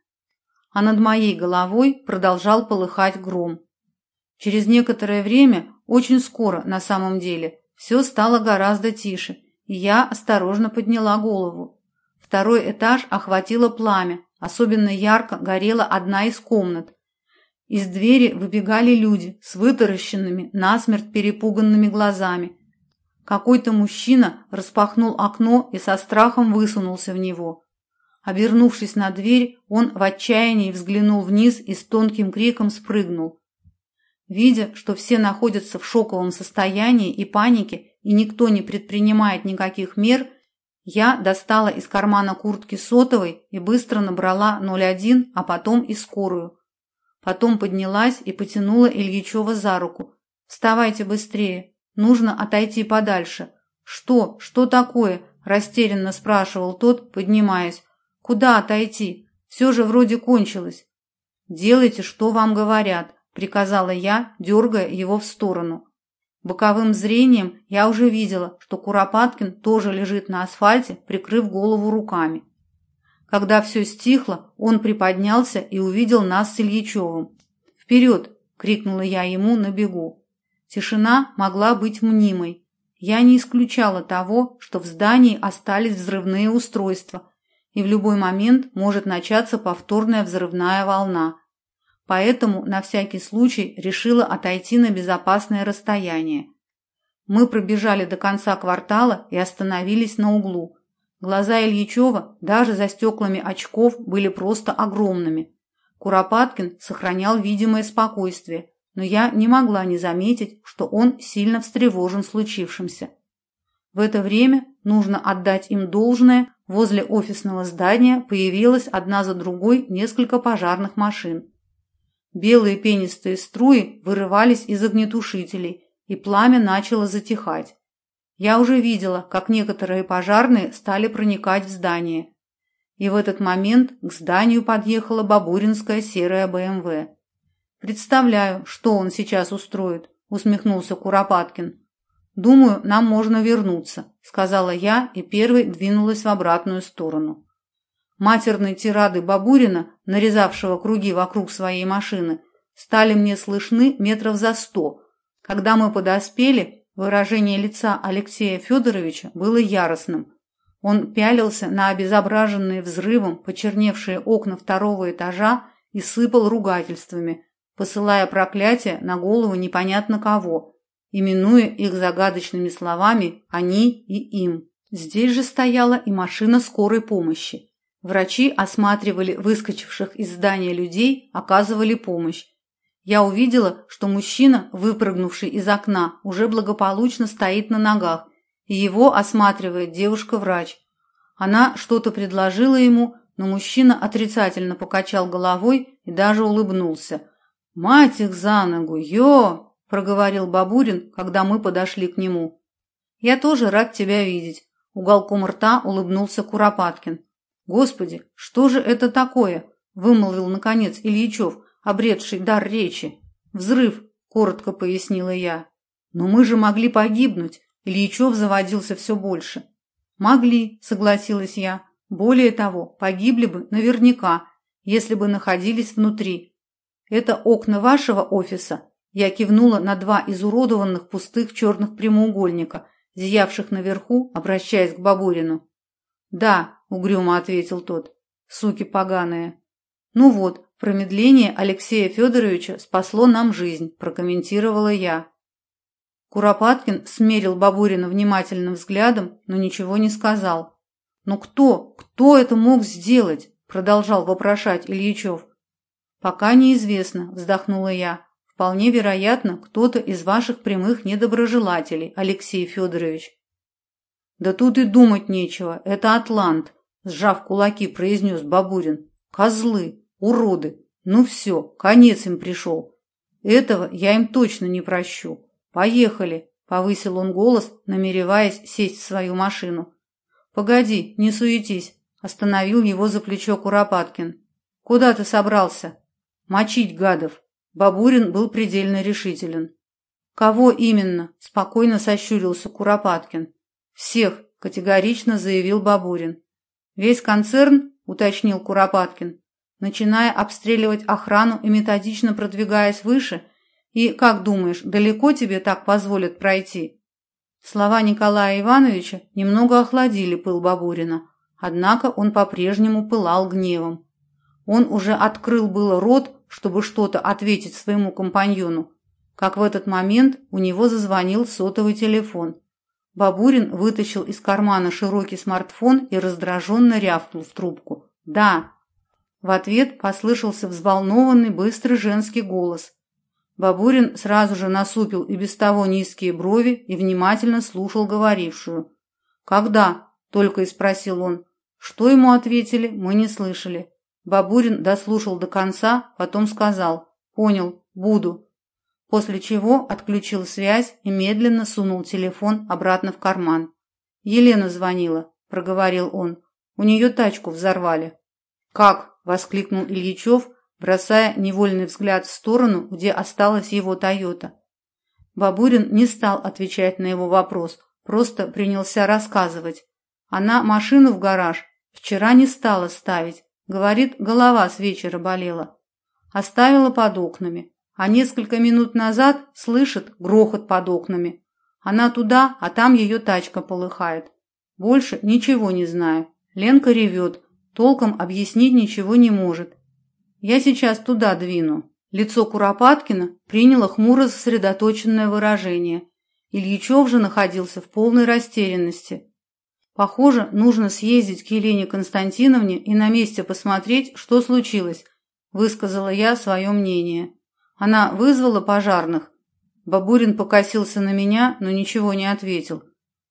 [SPEAKER 1] А над моей головой продолжал полыхать гром. Через некоторое время, очень скоро на самом деле, все стало гораздо тише, я осторожно подняла голову. Второй этаж охватило пламя, особенно ярко горела одна из комнат. Из двери выбегали люди с вытаращенными, насмерть перепуганными глазами. Какой-то мужчина распахнул окно и со страхом высунулся в него. Обернувшись на дверь, он в отчаянии взглянул вниз и с тонким криком спрыгнул. Видя, что все находятся в шоковом состоянии и панике, и никто не предпринимает никаких мер, я достала из кармана куртки сотовой и быстро набрала 01, а потом и скорую. Потом поднялась и потянула Ильичева за руку. «Вставайте быстрее, нужно отойти подальше». «Что? Что такое?» – растерянно спрашивал тот, поднимаясь. «Куда отойти? Все же вроде кончилось». «Делайте, что вам говорят», – приказала я, дергая его в сторону. Боковым зрением я уже видела, что Куропаткин тоже лежит на асфальте, прикрыв голову руками. Когда все стихло, он приподнялся и увидел нас с Ильичевым. «Вперед!» – крикнула я ему на бегу. Тишина могла быть мнимой. Я не исключала того, что в здании остались взрывные устройства, и в любой момент может начаться повторная взрывная волна – поэтому на всякий случай решила отойти на безопасное расстояние. Мы пробежали до конца квартала и остановились на углу. Глаза Ильичева даже за стеклами очков были просто огромными. Куропаткин сохранял видимое спокойствие, но я не могла не заметить, что он сильно встревожен случившимся. В это время, нужно отдать им должное, возле офисного здания появилась одна за другой несколько пожарных машин. Белые пенистые струи вырывались из огнетушителей, и пламя начало затихать. Я уже видела, как некоторые пожарные стали проникать в здание. И в этот момент к зданию подъехала бабуринская серая БМВ. Представляю, что он сейчас устроит, усмехнулся Куропаткин. Думаю, нам можно вернуться, сказала я и первой двинулась в обратную сторону. Матерные тирады Бабурина, нарезавшего круги вокруг своей машины, стали мне слышны метров за сто. Когда мы подоспели, выражение лица Алексея Федоровича было яростным. Он пялился на обезображенные взрывом почерневшие окна второго этажа и сыпал ругательствами, посылая проклятие на голову непонятно кого, именуя их загадочными словами «они» и «им». Здесь же стояла и машина скорой помощи. Врачи осматривали выскочивших из здания людей, оказывали помощь. Я увидела, что мужчина, выпрыгнувший из окна, уже благополучно стоит на ногах, и его осматривает девушка-врач. Она что-то предложила ему, но мужчина отрицательно покачал головой и даже улыбнулся. «Мать их за ногу! Йо!» – проговорил Бабурин, когда мы подошли к нему. «Я тоже рад тебя видеть», – уголком рта улыбнулся Куропаткин. «Господи, что же это такое?» – вымолвил, наконец, Ильичев, обретший дар речи. «Взрыв», – коротко пояснила я. «Но мы же могли погибнуть», – Ильичев заводился все больше. «Могли», – согласилась я. «Более того, погибли бы наверняка, если бы находились внутри. Это окна вашего офиса?» Я кивнула на два изуродованных пустых черных прямоугольника, зиявших наверху, обращаясь к Бабурину. «Да», — угрюмо ответил тот, — «суки поганые». «Ну вот, промедление Алексея Федоровича спасло нам жизнь», — прокомментировала я. Куропаткин смерил Бабурина внимательным взглядом, но ничего не сказал. «Но кто, кто это мог сделать?» — продолжал вопрошать Ильичев. «Пока неизвестно», — вздохнула я. «Вполне вероятно, кто-то из ваших прямых недоброжелателей, Алексей Федорович». «Да тут и думать нечего, это Атлант», — сжав кулаки, произнес Бабурин. «Козлы, уроды, ну все, конец им пришел. Этого я им точно не прощу. «Поехали!» – повысил он голос, намереваясь сесть в свою машину. «Погоди, не суетись!» – остановил его за плечо Куропаткин. «Куда ты собрался?» «Мочить гадов!» Бабурин был предельно решителен. «Кого именно?» – спокойно сощурился Куропаткин. «Всех!» – категорично заявил Бабурин. «Весь концерн?» – уточнил Куропаткин. Начиная обстреливать охрану и методично продвигаясь выше – и, как думаешь, далеко тебе так позволят пройти?» Слова Николая Ивановича немного охладили пыл Бабурина, однако он по-прежнему пылал гневом. Он уже открыл было рот, чтобы что-то ответить своему компаньону, как в этот момент у него зазвонил сотовый телефон. Бабурин вытащил из кармана широкий смартфон и раздраженно рявкнул в трубку. «Да!» В ответ послышался взволнованный, быстрый женский голос. Бабурин сразу же насупил и без того низкие брови и внимательно слушал говорившую. «Когда?» – только и спросил он. Что ему ответили, мы не слышали. Бабурин дослушал до конца, потом сказал «Понял, буду». После чего отключил связь и медленно сунул телефон обратно в карман. «Елена звонила», – проговорил он. «У нее тачку взорвали». «Как?» – воскликнул Ильичев, бросая невольный взгляд в сторону, где осталась его «Тойота». Бабурин не стал отвечать на его вопрос, просто принялся рассказывать. Она машину в гараж вчера не стала ставить, говорит, голова с вечера болела. Оставила под окнами, а несколько минут назад слышит грохот под окнами. Она туда, а там ее тачка полыхает. Больше ничего не знаю. Ленка ревет, толком объяснить ничего не может. Я сейчас туда двину. Лицо Куропаткина приняло хмуро сосредоточенное выражение. Ильичев же находился в полной растерянности. Похоже, нужно съездить к Елене Константиновне и на месте посмотреть, что случилось, высказала я свое мнение. Она вызвала пожарных. Бабурин покосился на меня, но ничего не ответил.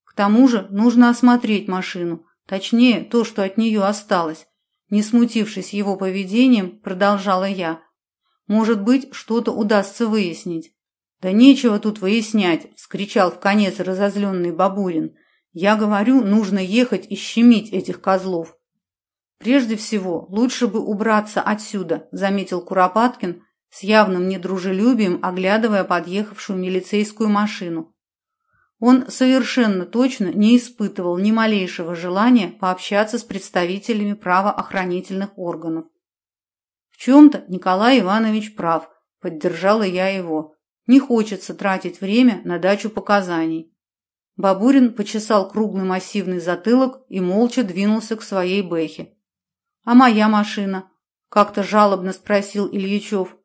[SPEAKER 1] К тому же нужно осмотреть машину, точнее, то, что от нее осталось. Не смутившись его поведением, продолжала я. Может быть, что-то удастся выяснить. Да нечего тут выяснять, вскричал в конец разозленный Бабурин. Я говорю, нужно ехать и щемить этих козлов. Прежде всего, лучше бы убраться отсюда, заметил Куропаткин, с явным недружелюбием оглядывая подъехавшую милицейскую машину. Он совершенно точно не испытывал ни малейшего желания пообщаться с представителями правоохранительных органов. В чем-то Николай Иванович прав, поддержала я его. Не хочется тратить время на дачу показаний. Бабурин почесал круглый массивный затылок и молча двинулся к своей бэхе. «А моя машина?» – как-то жалобно спросил Ильичев.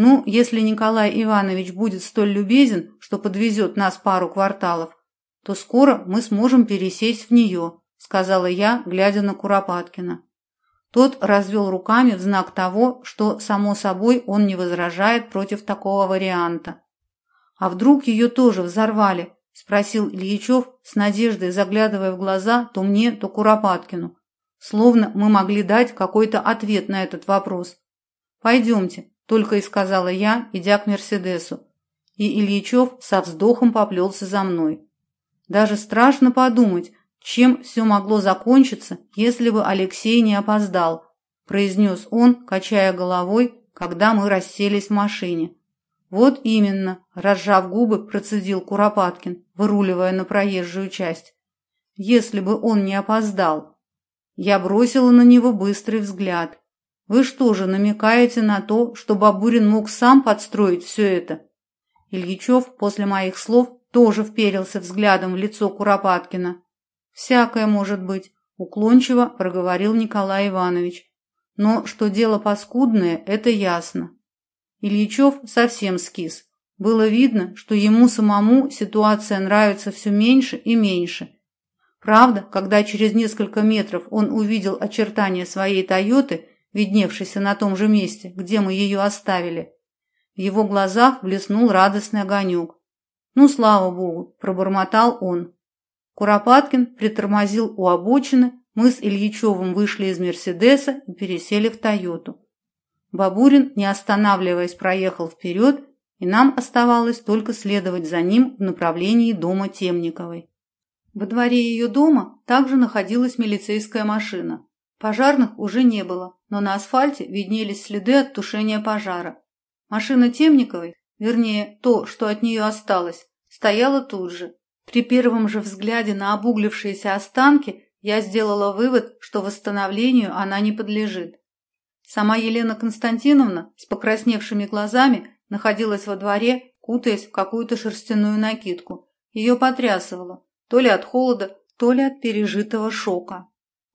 [SPEAKER 1] «Ну, если Николай Иванович будет столь любезен, что подвезет нас пару кварталов, то скоро мы сможем пересесть в нее», – сказала я, глядя на Куропаткина. Тот развел руками в знак того, что, само собой, он не возражает против такого варианта. «А вдруг ее тоже взорвали?» – спросил Ильичев с надеждой, заглядывая в глаза то мне, то Куропаткину. Словно мы могли дать какой-то ответ на этот вопрос. «Пойдемте», – только и сказала я, идя к Мерседесу. И Ильичев со вздохом поплелся за мной. Даже страшно подумать, чем все могло закончиться, если бы Алексей не опоздал, произнес он, качая головой, когда мы расселись в машине. Вот именно, разжав губы, процедил Куропаткин, выруливая на проезжую часть. Если бы он не опоздал. Я бросила на него быстрый взгляд. Вы что же намекаете на то, что Бабурин мог сам подстроить все это? Ильичев после моих слов тоже вперился взглядом в лицо Куропаткина. «Всякое может быть», – уклончиво проговорил Николай Иванович. «Но что дело паскудное, это ясно». Ильичев совсем скис. Было видно, что ему самому ситуация нравится все меньше и меньше. Правда, когда через несколько метров он увидел очертания своей «Тойоты», видневшейся на том же месте, где мы ее оставили, в его глазах блеснул радостный огонек. «Ну, слава богу!» – пробормотал он. Куропаткин притормозил у обочины, мы с Ильичевым вышли из «Мерседеса» и пересели в «Тойоту». Бабурин, не останавливаясь, проехал вперед, и нам оставалось только следовать за ним в направлении дома Темниковой. Во дворе ее дома также находилась милицейская машина. Пожарных уже не было, но на асфальте виднелись следы от тушения пожара. Машина Темниковой, вернее, то, что от нее осталось, стояла тут же, при первом же взгляде на обуглившиеся останки я сделала вывод, что восстановлению она не подлежит. Сама Елена Константиновна с покрасневшими глазами находилась во дворе, кутаясь в какую-то шерстяную накидку. Ее потрясывало, то ли от холода, то ли от пережитого шока.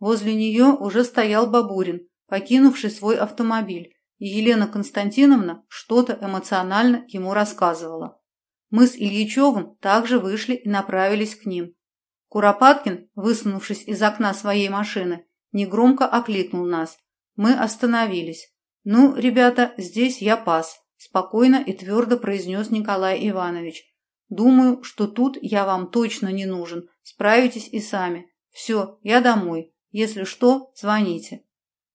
[SPEAKER 1] Возле нее уже стоял Бабурин, покинувший свой автомобиль, и Елена Константиновна что-то эмоционально ему рассказывала. Мы с Ильичевым также вышли и направились к ним. Куропаткин, высунувшись из окна своей машины, негромко окликнул нас. Мы остановились. «Ну, ребята, здесь я пас», – спокойно и твердо произнес Николай Иванович. «Думаю, что тут я вам точно не нужен. Справитесь и сами. Все, я домой. Если что, звоните».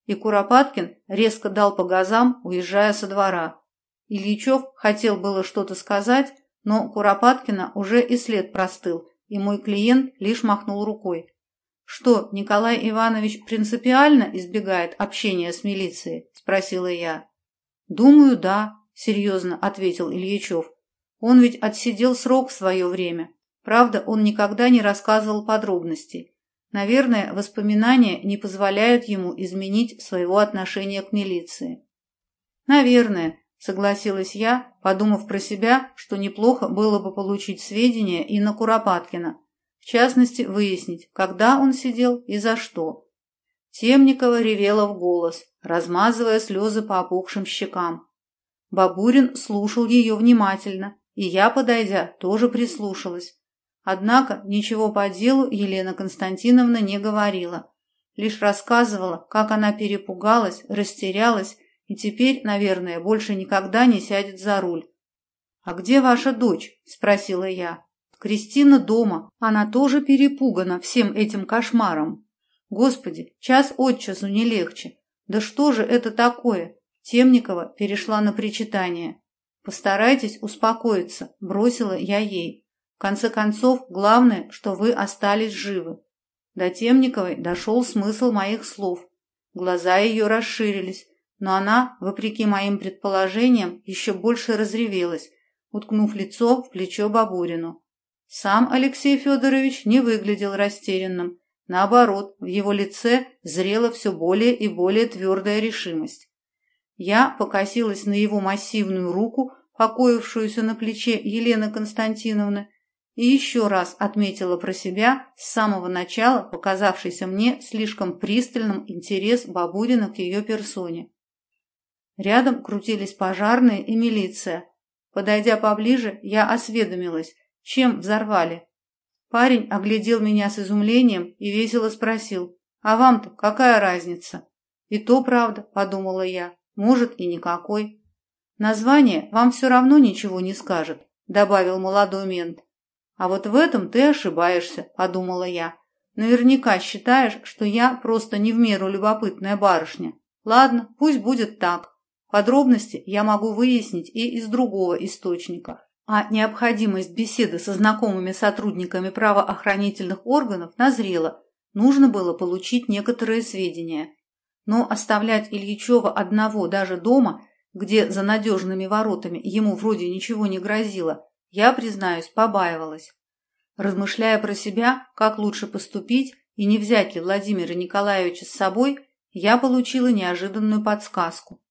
[SPEAKER 1] И Куропаткин резко дал по газам, уезжая со двора. Ильичев хотел было что-то сказать, но Куропаткина уже и след простыл, и мой клиент лишь махнул рукой. «Что, Николай Иванович принципиально избегает общения с милицией?» – спросила я. «Думаю, да», – серьезно ответил Ильичев. «Он ведь отсидел срок в свое время. Правда, он никогда не рассказывал подробностей. Наверное, воспоминания не позволяют ему изменить своего отношения к милиции». «Наверное», Согласилась я, подумав про себя, что неплохо было бы получить сведения и на Куропаткина. В частности, выяснить, когда он сидел и за что. Темникова ревела в голос, размазывая слезы по опухшим щекам. Бабурин слушал ее внимательно, и я, подойдя, тоже прислушалась. Однако ничего по делу Елена Константиновна не говорила, лишь рассказывала, как она перепугалась, растерялась и теперь, наверное, больше никогда не сядет за руль. «А где ваша дочь?» – спросила я. «Кристина дома. Она тоже перепугана всем этим кошмаром. Господи, час от часу не легче. Да что же это такое?» Темникова перешла на причитание. «Постарайтесь успокоиться», – бросила я ей. «В конце концов, главное, что вы остались живы». До Темниковой дошел смысл моих слов. Глаза ее расширились, но она, вопреки моим предположениям, еще больше разревелась, уткнув лицо в плечо Бабурину. Сам Алексей Федорович не выглядел растерянным. Наоборот, в его лице зрела все более и более твердая решимость. Я покосилась на его массивную руку, покоившуюся на плече Елены Константиновны, и еще раз отметила про себя с самого начала показавшийся мне слишком пристальным интерес Бабурина к ее персоне. Рядом крутились пожарные и милиция. Подойдя поближе, я осведомилась, чем взорвали. Парень оглядел меня с изумлением и весело спросил, «А вам-то какая разница?» «И то правда», — подумала я, «может и никакой». «Название вам все равно ничего не скажет», — добавил молодой мент. «А вот в этом ты ошибаешься», — подумала я. «Наверняка считаешь, что я просто не в меру любопытная барышня. Ладно, пусть будет так. Подробности я могу выяснить и из другого источника а необходимость беседы со знакомыми сотрудниками правоохранительных органов назрела, нужно было получить некоторые сведения. Но оставлять Ильичева одного даже дома, где за надежными воротами ему вроде ничего не грозило, я, признаюсь, побаивалась. Размышляя про себя, как лучше поступить и не взять ли Владимира Николаевича с собой, я получила неожиданную подсказку.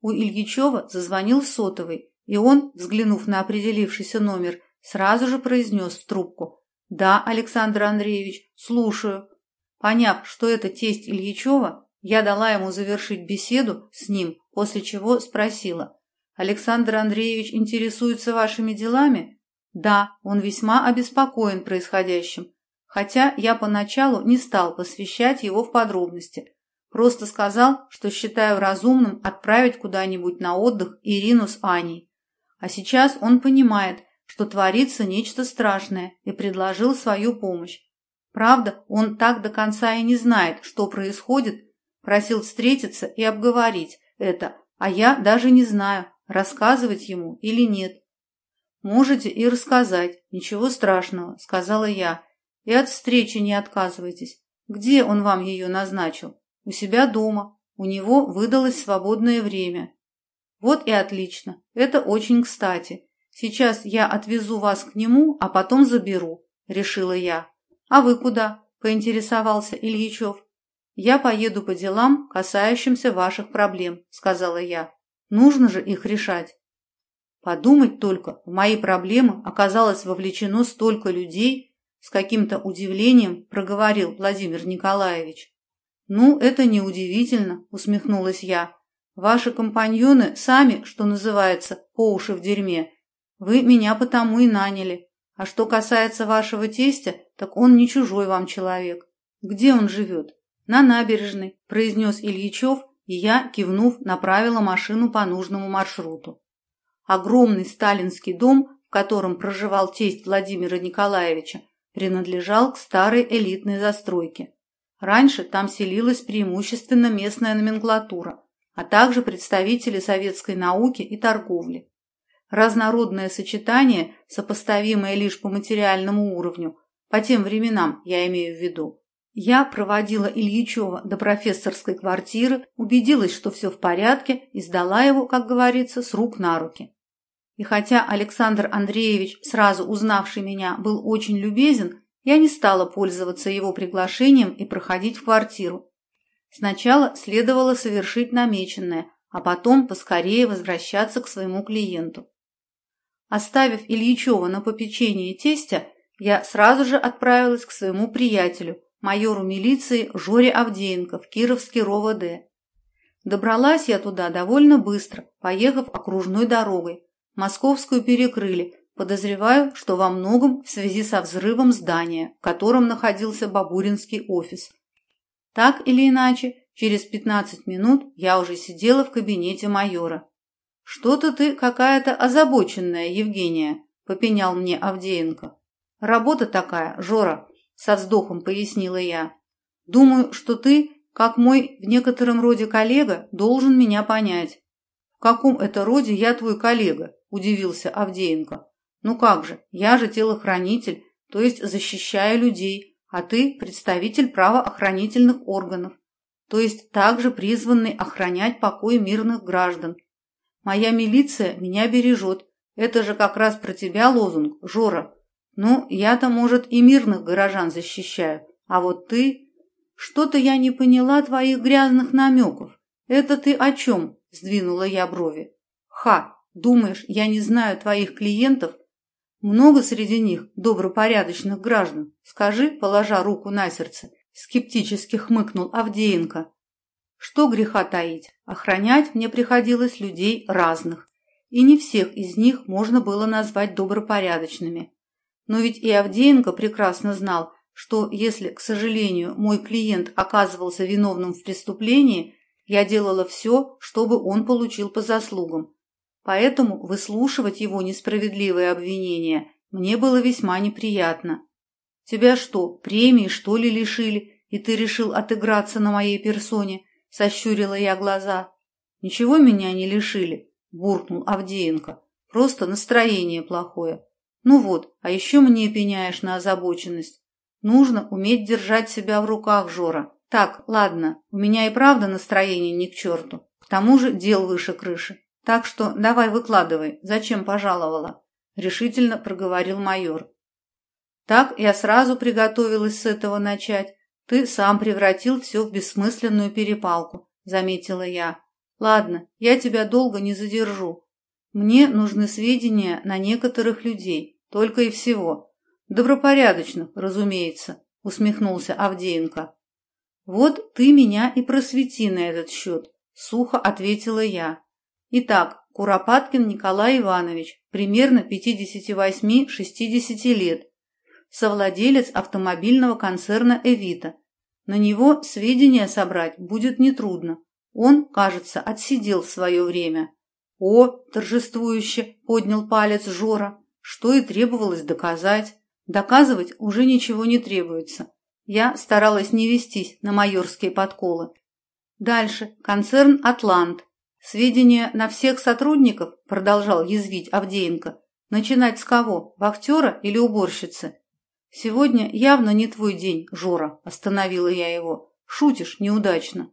[SPEAKER 1] У Ильичева зазвонил сотовый, и он, взглянув на определившийся номер, сразу же произнес в трубку. «Да, Александр Андреевич, слушаю». Поняв, что это тесть Ильичева, я дала ему завершить беседу с ним, после чего спросила. «Александр Андреевич интересуется вашими делами?» «Да, он весьма обеспокоен происходящим, хотя я поначалу не стал посвящать его в подробности. Просто сказал, что считаю разумным отправить куда-нибудь на отдых Ирину с Аней. А сейчас он понимает, что творится нечто страшное, и предложил свою помощь. Правда, он так до конца и не знает, что происходит, просил встретиться и обговорить это, а я даже не знаю, рассказывать ему или нет. «Можете и рассказать, ничего страшного», — сказала я. «И от встречи не отказывайтесь. Где он вам ее назначил? У себя дома. У него выдалось свободное время. Вот и отлично. Это очень кстати. Сейчас я отвезу вас к нему, а потом заберу, решила я. А вы куда? поинтересовался Ильичев. Я поеду по делам, касающимся ваших проблем, сказала я. Нужно же их решать. Подумать только, в мои проблемы оказалось вовлечено столько людей, с каким-то удивлением проговорил Владимир Николаевич. Ну, это неудивительно, усмехнулась я. Ваши компаньоны сами, что называется, по уши в дерьме. Вы меня потому и наняли. А что касается вашего тестя, так он не чужой вам человек. Где он живет? На набережной, произнес Ильичев, и я, кивнув, направила машину по нужному маршруту. Огромный сталинский дом, в котором проживал тесть Владимира Николаевича, принадлежал к старой элитной застройке. Раньше там селилась преимущественно местная номенклатура – а также представители советской науки и торговли. Разнородное сочетание, сопоставимое лишь по материальному уровню, по тем временам я имею в виду. Я проводила Ильичева до профессорской квартиры, убедилась, что все в порядке, и сдала его, как говорится, с рук на руки. И хотя Александр Андреевич, сразу узнавший меня, был очень любезен, я не стала пользоваться его приглашением и проходить в квартиру, Сначала следовало совершить намеченное, а потом поскорее возвращаться к своему клиенту. Оставив Ильичева на попечение тестя, я сразу же отправилась к своему приятелю, майору милиции Жоре Авдеенко в Кировский РОВД. Добралась я туда довольно быстро, поехав окружной дорогой. Московскую перекрыли, подозреваю, что во многом в связи со взрывом здания, в котором находился Бабуринский офис. Так или иначе, через пятнадцать минут я уже сидела в кабинете майора. «Что-то ты какая-то озабоченная, Евгения», — попенял мне Авдеенко. «Работа такая, Жора», — со вздохом пояснила я. «Думаю, что ты, как мой в некотором роде коллега, должен меня понять». «В каком это роде я твой коллега?» – удивился Авдеенко. «Ну как же, я же телохранитель, то есть защищаю людей, а ты представитель правоохранительных органов, то есть также призванный охранять покой мирных граждан. Моя милиция меня бережет. Это же как раз про тебя лозунг, Жора. Ну, я-то, может, и мирных горожан защищаю, а вот ты... Что-то я не поняла твоих грязных намеков. Это ты о чем? Сдвинула я брови. Ха, думаешь, я не знаю твоих клиентов? Много среди них добропорядочных граждан. Скажи, положа руку на сердце, скептически хмыкнул Авдеенко. Что греха таить, охранять мне приходилось людей разных, и не всех из них можно было назвать добропорядочными. Но ведь и Авдеенко прекрасно знал, что если, к сожалению, мой клиент оказывался виновным в преступлении, я делала все, чтобы он получил по заслугам. Поэтому выслушивать его несправедливые обвинения мне было весьма неприятно. Тебя что, премии, что ли, лишили, и ты решил отыграться на моей персоне? Сощурила я глаза. Ничего меня не лишили, буркнул Авдеенко. Просто настроение плохое. Ну вот, а еще мне пеняешь на озабоченность. Нужно уметь держать себя в руках, Жора. Так, ладно, у меня и правда настроение ни к черту. К тому же дел выше крыши. Так что давай выкладывай, зачем пожаловала? Решительно проговорил майор. Так я сразу приготовилась с этого начать. Ты сам превратил все в бессмысленную перепалку, заметила я. Ладно, я тебя долго не задержу. Мне нужны сведения на некоторых людей, только и всего. Добропорядочных, разумеется, усмехнулся Авдеенко. Вот ты меня и просвети на этот счет, сухо ответила я. Итак, Куропаткин Николай Иванович, примерно 58-60 лет, совладелец автомобильного концерна «Эвита». На него сведения собрать будет нетрудно. Он, кажется, отсидел свое время. «О!» – торжествующе поднял палец Жора, что и требовалось доказать. Доказывать уже ничего не требуется. Я старалась не вестись на майорские подколы. Дальше. Концерн «Атлант». Сведения на всех сотрудников, продолжал язвить Авдеенко. Начинать с кого? Вахтера или уборщицы? Сегодня явно не твой день, Жора, остановила я его. Шутишь неудачно.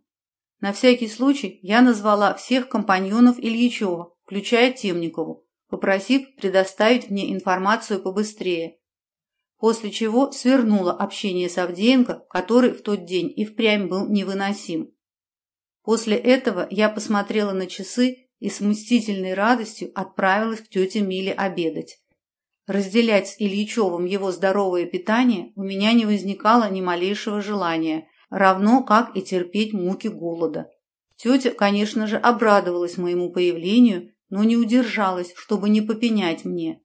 [SPEAKER 1] На всякий случай я назвала всех компаньонов Ильичева, включая Темникову, попросив предоставить мне информацию побыстрее. После чего свернула общение с Авдеенко, который в тот день и впрямь был невыносим. После этого я посмотрела на часы и с мстительной радостью отправилась к тете Миле обедать. Разделять с Ильичевым его здоровое питание у меня не возникало ни малейшего желания, равно как и терпеть муки голода. Тетя, конечно же, обрадовалась моему появлению, но не удержалась, чтобы не попенять мне.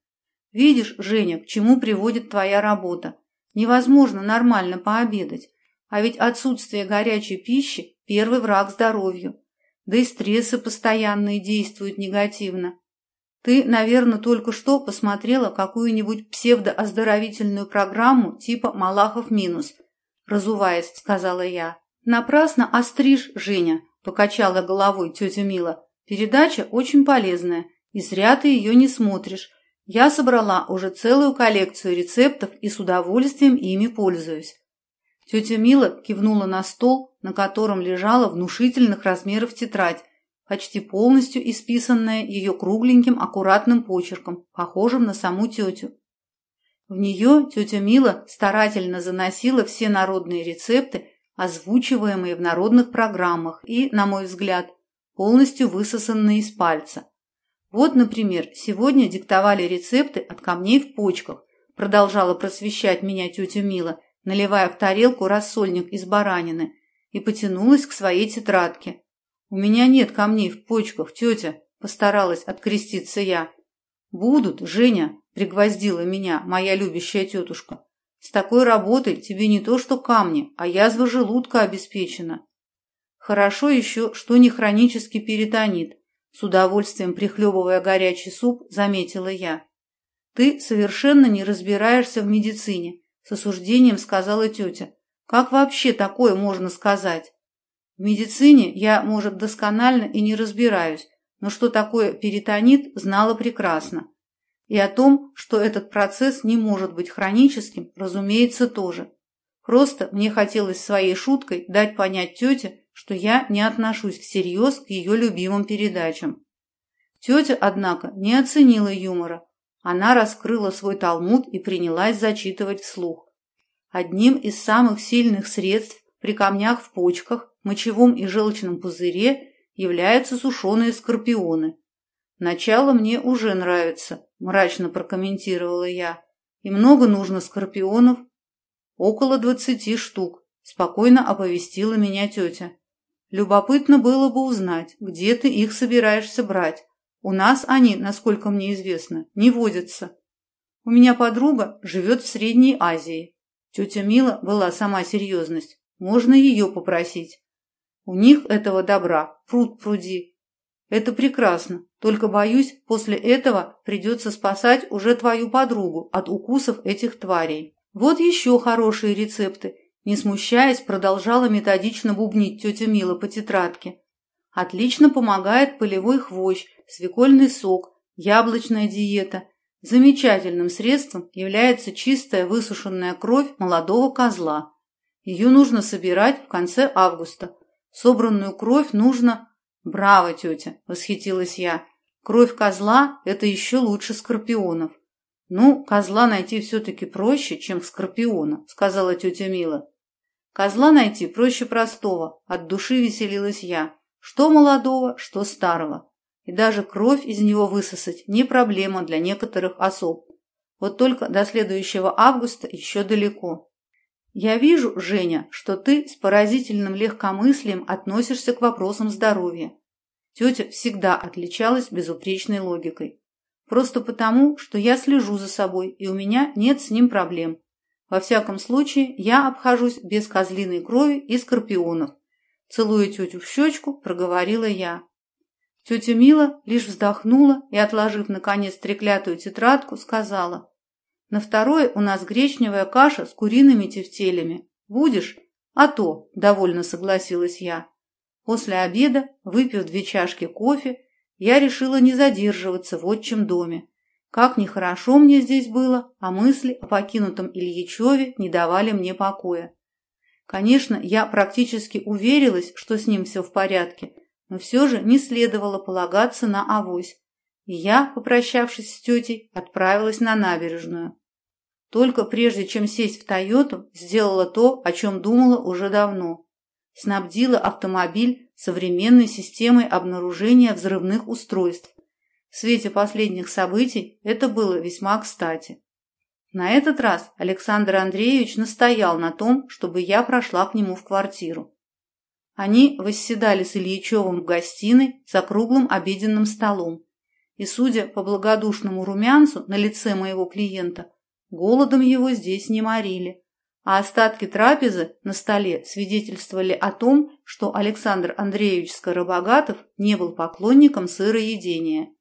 [SPEAKER 1] «Видишь, Женя, к чему приводит твоя работа? Невозможно нормально пообедать, а ведь отсутствие горячей пищи – первый враг здоровью. Да и стрессы постоянные действуют негативно. Ты, наверное, только что посмотрела какую-нибудь псевдооздоровительную программу типа «Малахов минус», разуваясь, сказала я. Напрасно остришь, Женя, покачала головой тетя Мила. Передача очень полезная, и зря ты ее не смотришь. Я собрала уже целую коллекцию рецептов и с удовольствием ими пользуюсь. Тетя Мила кивнула на стол, на котором лежала внушительных размеров тетрадь, почти полностью исписанная ее кругленьким аккуратным почерком, похожим на саму тетю. В нее тетя Мила старательно заносила все народные рецепты, озвучиваемые в народных программах и, на мой взгляд, полностью высосанные из пальца. Вот, например, сегодня диктовали рецепты от камней в почках, продолжала просвещать меня тетя Мила, наливая в тарелку рассольник из баранины, и потянулась к своей тетрадке. «У меня нет камней в почках, тетя», – постаралась откреститься я. «Будут, Женя», пригвоздила меня моя любящая тетушка. С такой работой тебе не то что камни, а язва желудка обеспечена. Хорошо еще, что не хронический перитонит, с удовольствием прихлебывая горячий суп, заметила я. Ты совершенно не разбираешься в медицине, с осуждением сказала тетя. Как вообще такое можно сказать? В медицине я, может, досконально и не разбираюсь, но что такое перитонит, знала прекрасно. И о том, что этот процесс не может быть хроническим, разумеется, тоже. Просто мне хотелось своей шуткой дать понять тете, что я не отношусь всерьез к ее любимым передачам. Тетя, однако, не оценила юмора. Она раскрыла свой талмуд и принялась зачитывать вслух. Одним из самых сильных средств при камнях в почках, мочевом и желчном пузыре являются сушеные скорпионы. Начало мне уже нравится, мрачно прокомментировала я. И много нужно скорпионов? Около двадцати штук, спокойно оповестила меня тетя. Любопытно было бы узнать, где ты их собираешься брать. У нас они, насколько мне известно, не водятся. У меня подруга живет в Средней Азии. Тетя Мила была сама серьезность. Можно ее попросить. У них этого добра пруд пруди. Это прекрасно, только, боюсь, после этого придется спасать уже твою подругу от укусов этих тварей. Вот еще хорошие рецепты. Не смущаясь, продолжала методично бубнить тетя Мила по тетрадке. Отлично помогает полевой хвощ, свекольный сок, яблочная диета. Замечательным средством является чистая высушенная кровь молодого козла. Ее нужно собирать в конце августа. Собранную кровь нужно... Браво, тетя, восхитилась я. Кровь козла – это еще лучше скорпионов. Ну, козла найти все-таки проще, чем скорпиона, сказала тетя Мила. Козла найти проще простого, от души веселилась я. Что молодого, что старого. И даже кровь из него высосать не проблема для некоторых особ. Вот только до следующего августа еще далеко. Я вижу, Женя, что ты с поразительным легкомыслием относишься к вопросам здоровья. Тетя всегда отличалась безупречной логикой. Просто потому, что я слежу за собой, и у меня нет с ним проблем. Во всяком случае, я обхожусь без козлиной крови и скорпионов. Целуя тетю в щечку, проговорила я. Тетя Мила лишь вздохнула и, отложив, наконец, треклятую тетрадку, сказала. На второе у нас гречневая каша с куриными тефтелями. Будешь? А то, довольно согласилась я. После обеда, выпив две чашки кофе, я решила не задерживаться в отчим доме. Как нехорошо мне здесь было, а мысли о покинутом Ильичеве не давали мне покоя. Конечно, я практически уверилась, что с ним все в порядке, но все же не следовало полагаться на авось. И я, попрощавшись с тетей, отправилась на набережную. Только прежде чем сесть в «Тойоту», сделала то, о чем думала уже давно. Снабдила автомобиль современной системой обнаружения взрывных устройств. В свете последних событий это было весьма кстати. На этот раз Александр Андреевич настоял на том, чтобы я прошла к нему в квартиру. Они восседали с Ильичевым в гостиной за круглым обеденным столом. И, судя по благодушному румянцу на лице моего клиента, Голодом его здесь не морили, а остатки трапезы на столе свидетельствовали о том, что Александр Андреевич Скоробогатов не был поклонником сыроедения.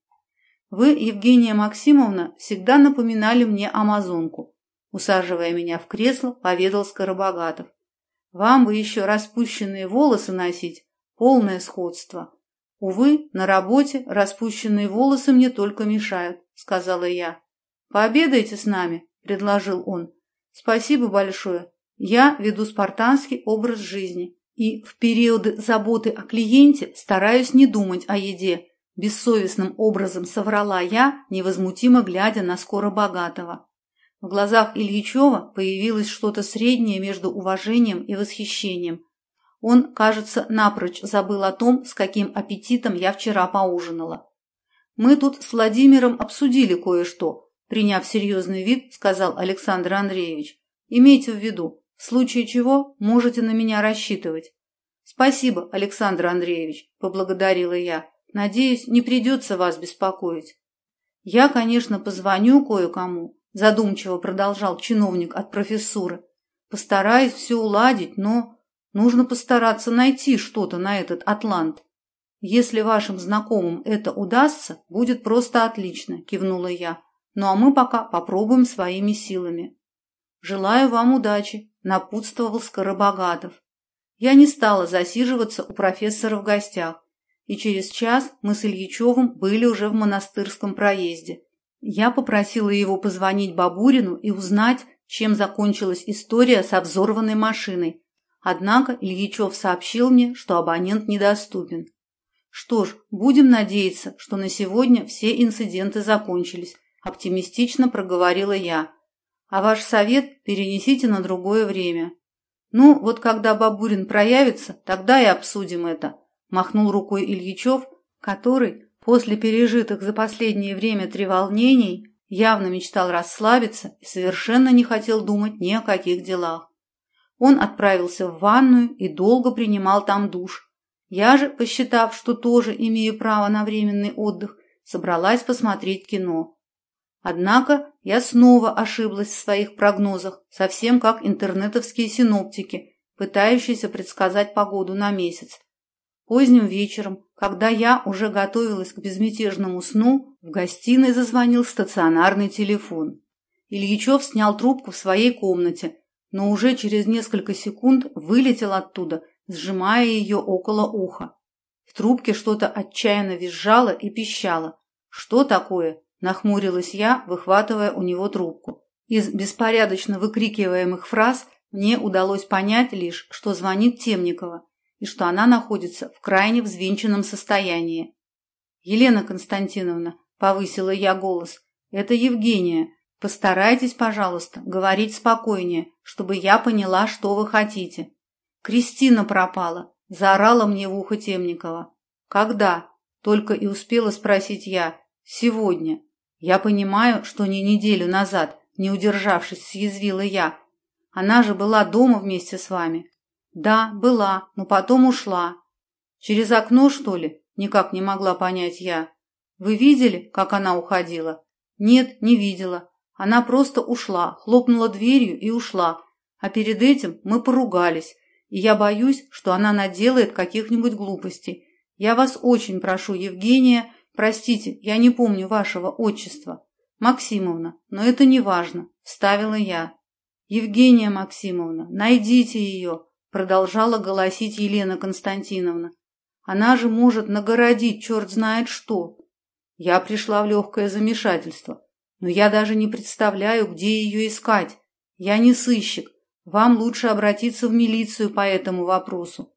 [SPEAKER 1] Вы, Евгения Максимовна, всегда напоминали мне амазонку. Усаживая меня в кресло, поведал Скоробогатов. Вам бы еще распущенные волосы носить, полное сходство. Увы, на работе распущенные волосы мне только мешают, сказала я. Пообедайте с нами, – предложил он. «Спасибо большое. Я веду спартанский образ жизни и в периоды заботы о клиенте стараюсь не думать о еде». Бессовестным образом соврала я, невозмутимо глядя на скоро богатого. В глазах Ильичева появилось что-то среднее между уважением и восхищением. Он, кажется, напрочь забыл о том, с каким аппетитом я вчера поужинала. Мы тут с Владимиром обсудили кое-что, Приняв серьезный вид, сказал Александр Андреевич. Имейте в виду, в случае чего можете на меня рассчитывать. Спасибо, Александр Андреевич, поблагодарила я. Надеюсь, не придется вас беспокоить. Я, конечно, позвоню кое-кому, задумчиво продолжал чиновник от профессуры. Постараюсь все уладить, но нужно постараться найти что-то на этот Атлант. Если вашим знакомым это удастся, будет просто отлично, кивнула я. Ну а мы пока попробуем своими силами. Желаю вам удачи, напутствовал Скоробогатов. Я не стала засиживаться у профессора в гостях, и через час мы с Ильичевым были уже в монастырском проезде. Я попросила его позвонить Бабурину и узнать, чем закончилась история с взорванной машиной. Однако Ильичев сообщил мне, что абонент недоступен. Что ж, будем надеяться, что на сегодня все инциденты закончились, оптимистично проговорила я. А ваш совет перенесите на другое время. Ну, вот когда Бабурин проявится, тогда и обсудим это, махнул рукой Ильичев, который после пережитых за последнее время треволнений явно мечтал расслабиться и совершенно не хотел думать ни о каких делах. Он отправился в ванную и долго принимал там душ. Я же, посчитав, что тоже имею право на временный отдых, собралась посмотреть кино. Однако я снова ошиблась в своих прогнозах, совсем как интернетовские синоптики, пытающиеся предсказать погоду на месяц. Поздним вечером, когда я уже готовилась к безмятежному сну, в гостиной зазвонил стационарный телефон. Ильичев снял трубку в своей комнате, но уже через несколько секунд вылетел оттуда, сжимая ее около уха. В трубке что-то отчаянно визжало и пищало. «Что такое?» Нахмурилась я, выхватывая у него трубку. Из беспорядочно выкрикиваемых фраз мне удалось понять лишь, что звонит Темникова и что она находится в крайне взвинченном состоянии. «Елена Константиновна», — повысила я голос, — «это Евгения. Постарайтесь, пожалуйста, говорить спокойнее, чтобы я поняла, что вы хотите». «Кристина пропала», — заорала мне в ухо Темникова. «Когда?» — только и успела спросить я. «Сегодня». Я понимаю, что не неделю назад, не удержавшись, съязвила я. Она же была дома вместе с вами. Да, была, но потом ушла. Через окно, что ли? Никак не могла понять я. Вы видели, как она уходила? Нет, не видела. Она просто ушла, хлопнула дверью и ушла. А перед этим мы поругались, и я боюсь, что она наделает каких-нибудь глупостей. Я вас очень прошу, Евгения, Простите, я не помню вашего отчества. Максимовна, но это не важно, вставила я. Евгения Максимовна, найдите ее, продолжала голосить Елена Константиновна. Она же может нагородить черт знает что. Я пришла в легкое замешательство, но я даже не представляю, где ее искать. Я не сыщик. Вам лучше обратиться в милицию по этому вопросу.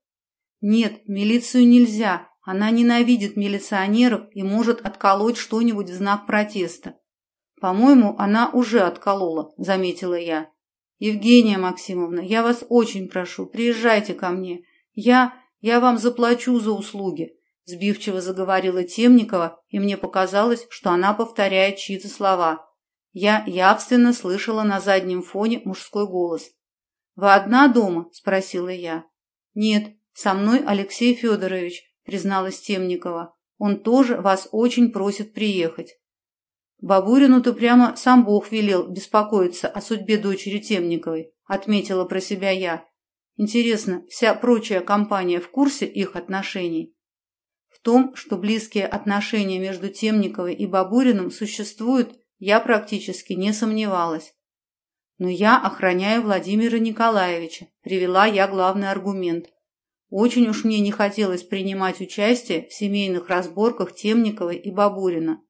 [SPEAKER 1] Нет, милицию нельзя. Она ненавидит милиционеров и может отколоть что-нибудь в знак протеста. По-моему, она уже отколола, заметила я. Евгения Максимовна, я вас очень прошу, приезжайте ко мне. Я я вам заплачу за услуги, сбивчиво заговорила Темникова, и мне показалось, что она повторяет чьи-то слова. Я явственно слышала на заднем фоне мужской голос. Вы одна дома? спросила я. Нет, со мной Алексей Федорович, призналась Темникова. Он тоже вас очень просит приехать. Бабурину-то прямо сам Бог велел беспокоиться о судьбе дочери Темниковой, отметила про себя я. Интересно, вся прочая компания в курсе их отношений? В том, что близкие отношения между Темниковой и Бабуриным существуют, я практически не сомневалась. Но я охраняю Владимира Николаевича, привела я главный аргумент. Очень уж мне не хотелось принимать участие в семейных разборках Темниковой и Бабурина.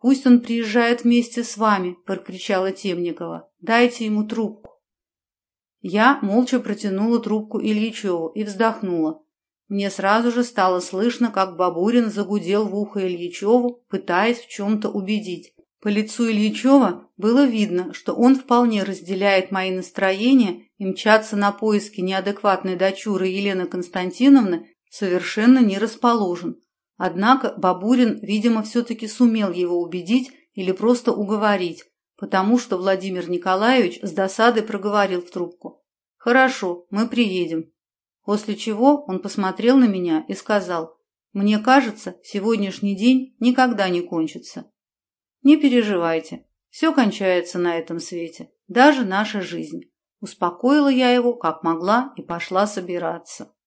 [SPEAKER 1] «Пусть он приезжает вместе с вами», – прокричала Темникова. «Дайте ему трубку». Я молча протянула трубку Ильичеву и вздохнула. Мне сразу же стало слышно, как Бабурин загудел в ухо Ильичеву, пытаясь в чем-то убедить. По лицу Ильичева было видно, что он вполне разделяет мои настроения и мчаться на поиски неадекватной дочуры Елены Константиновны совершенно не расположен. Однако Бабурин, видимо, все-таки сумел его убедить или просто уговорить, потому что Владимир Николаевич с досадой проговорил в трубку. «Хорошо, мы приедем». После чего он посмотрел на меня и сказал, «Мне кажется, сегодняшний день никогда не кончится». Не переживайте, все кончается на этом свете, даже наша жизнь. Успокоила я его, как могла, и пошла собираться.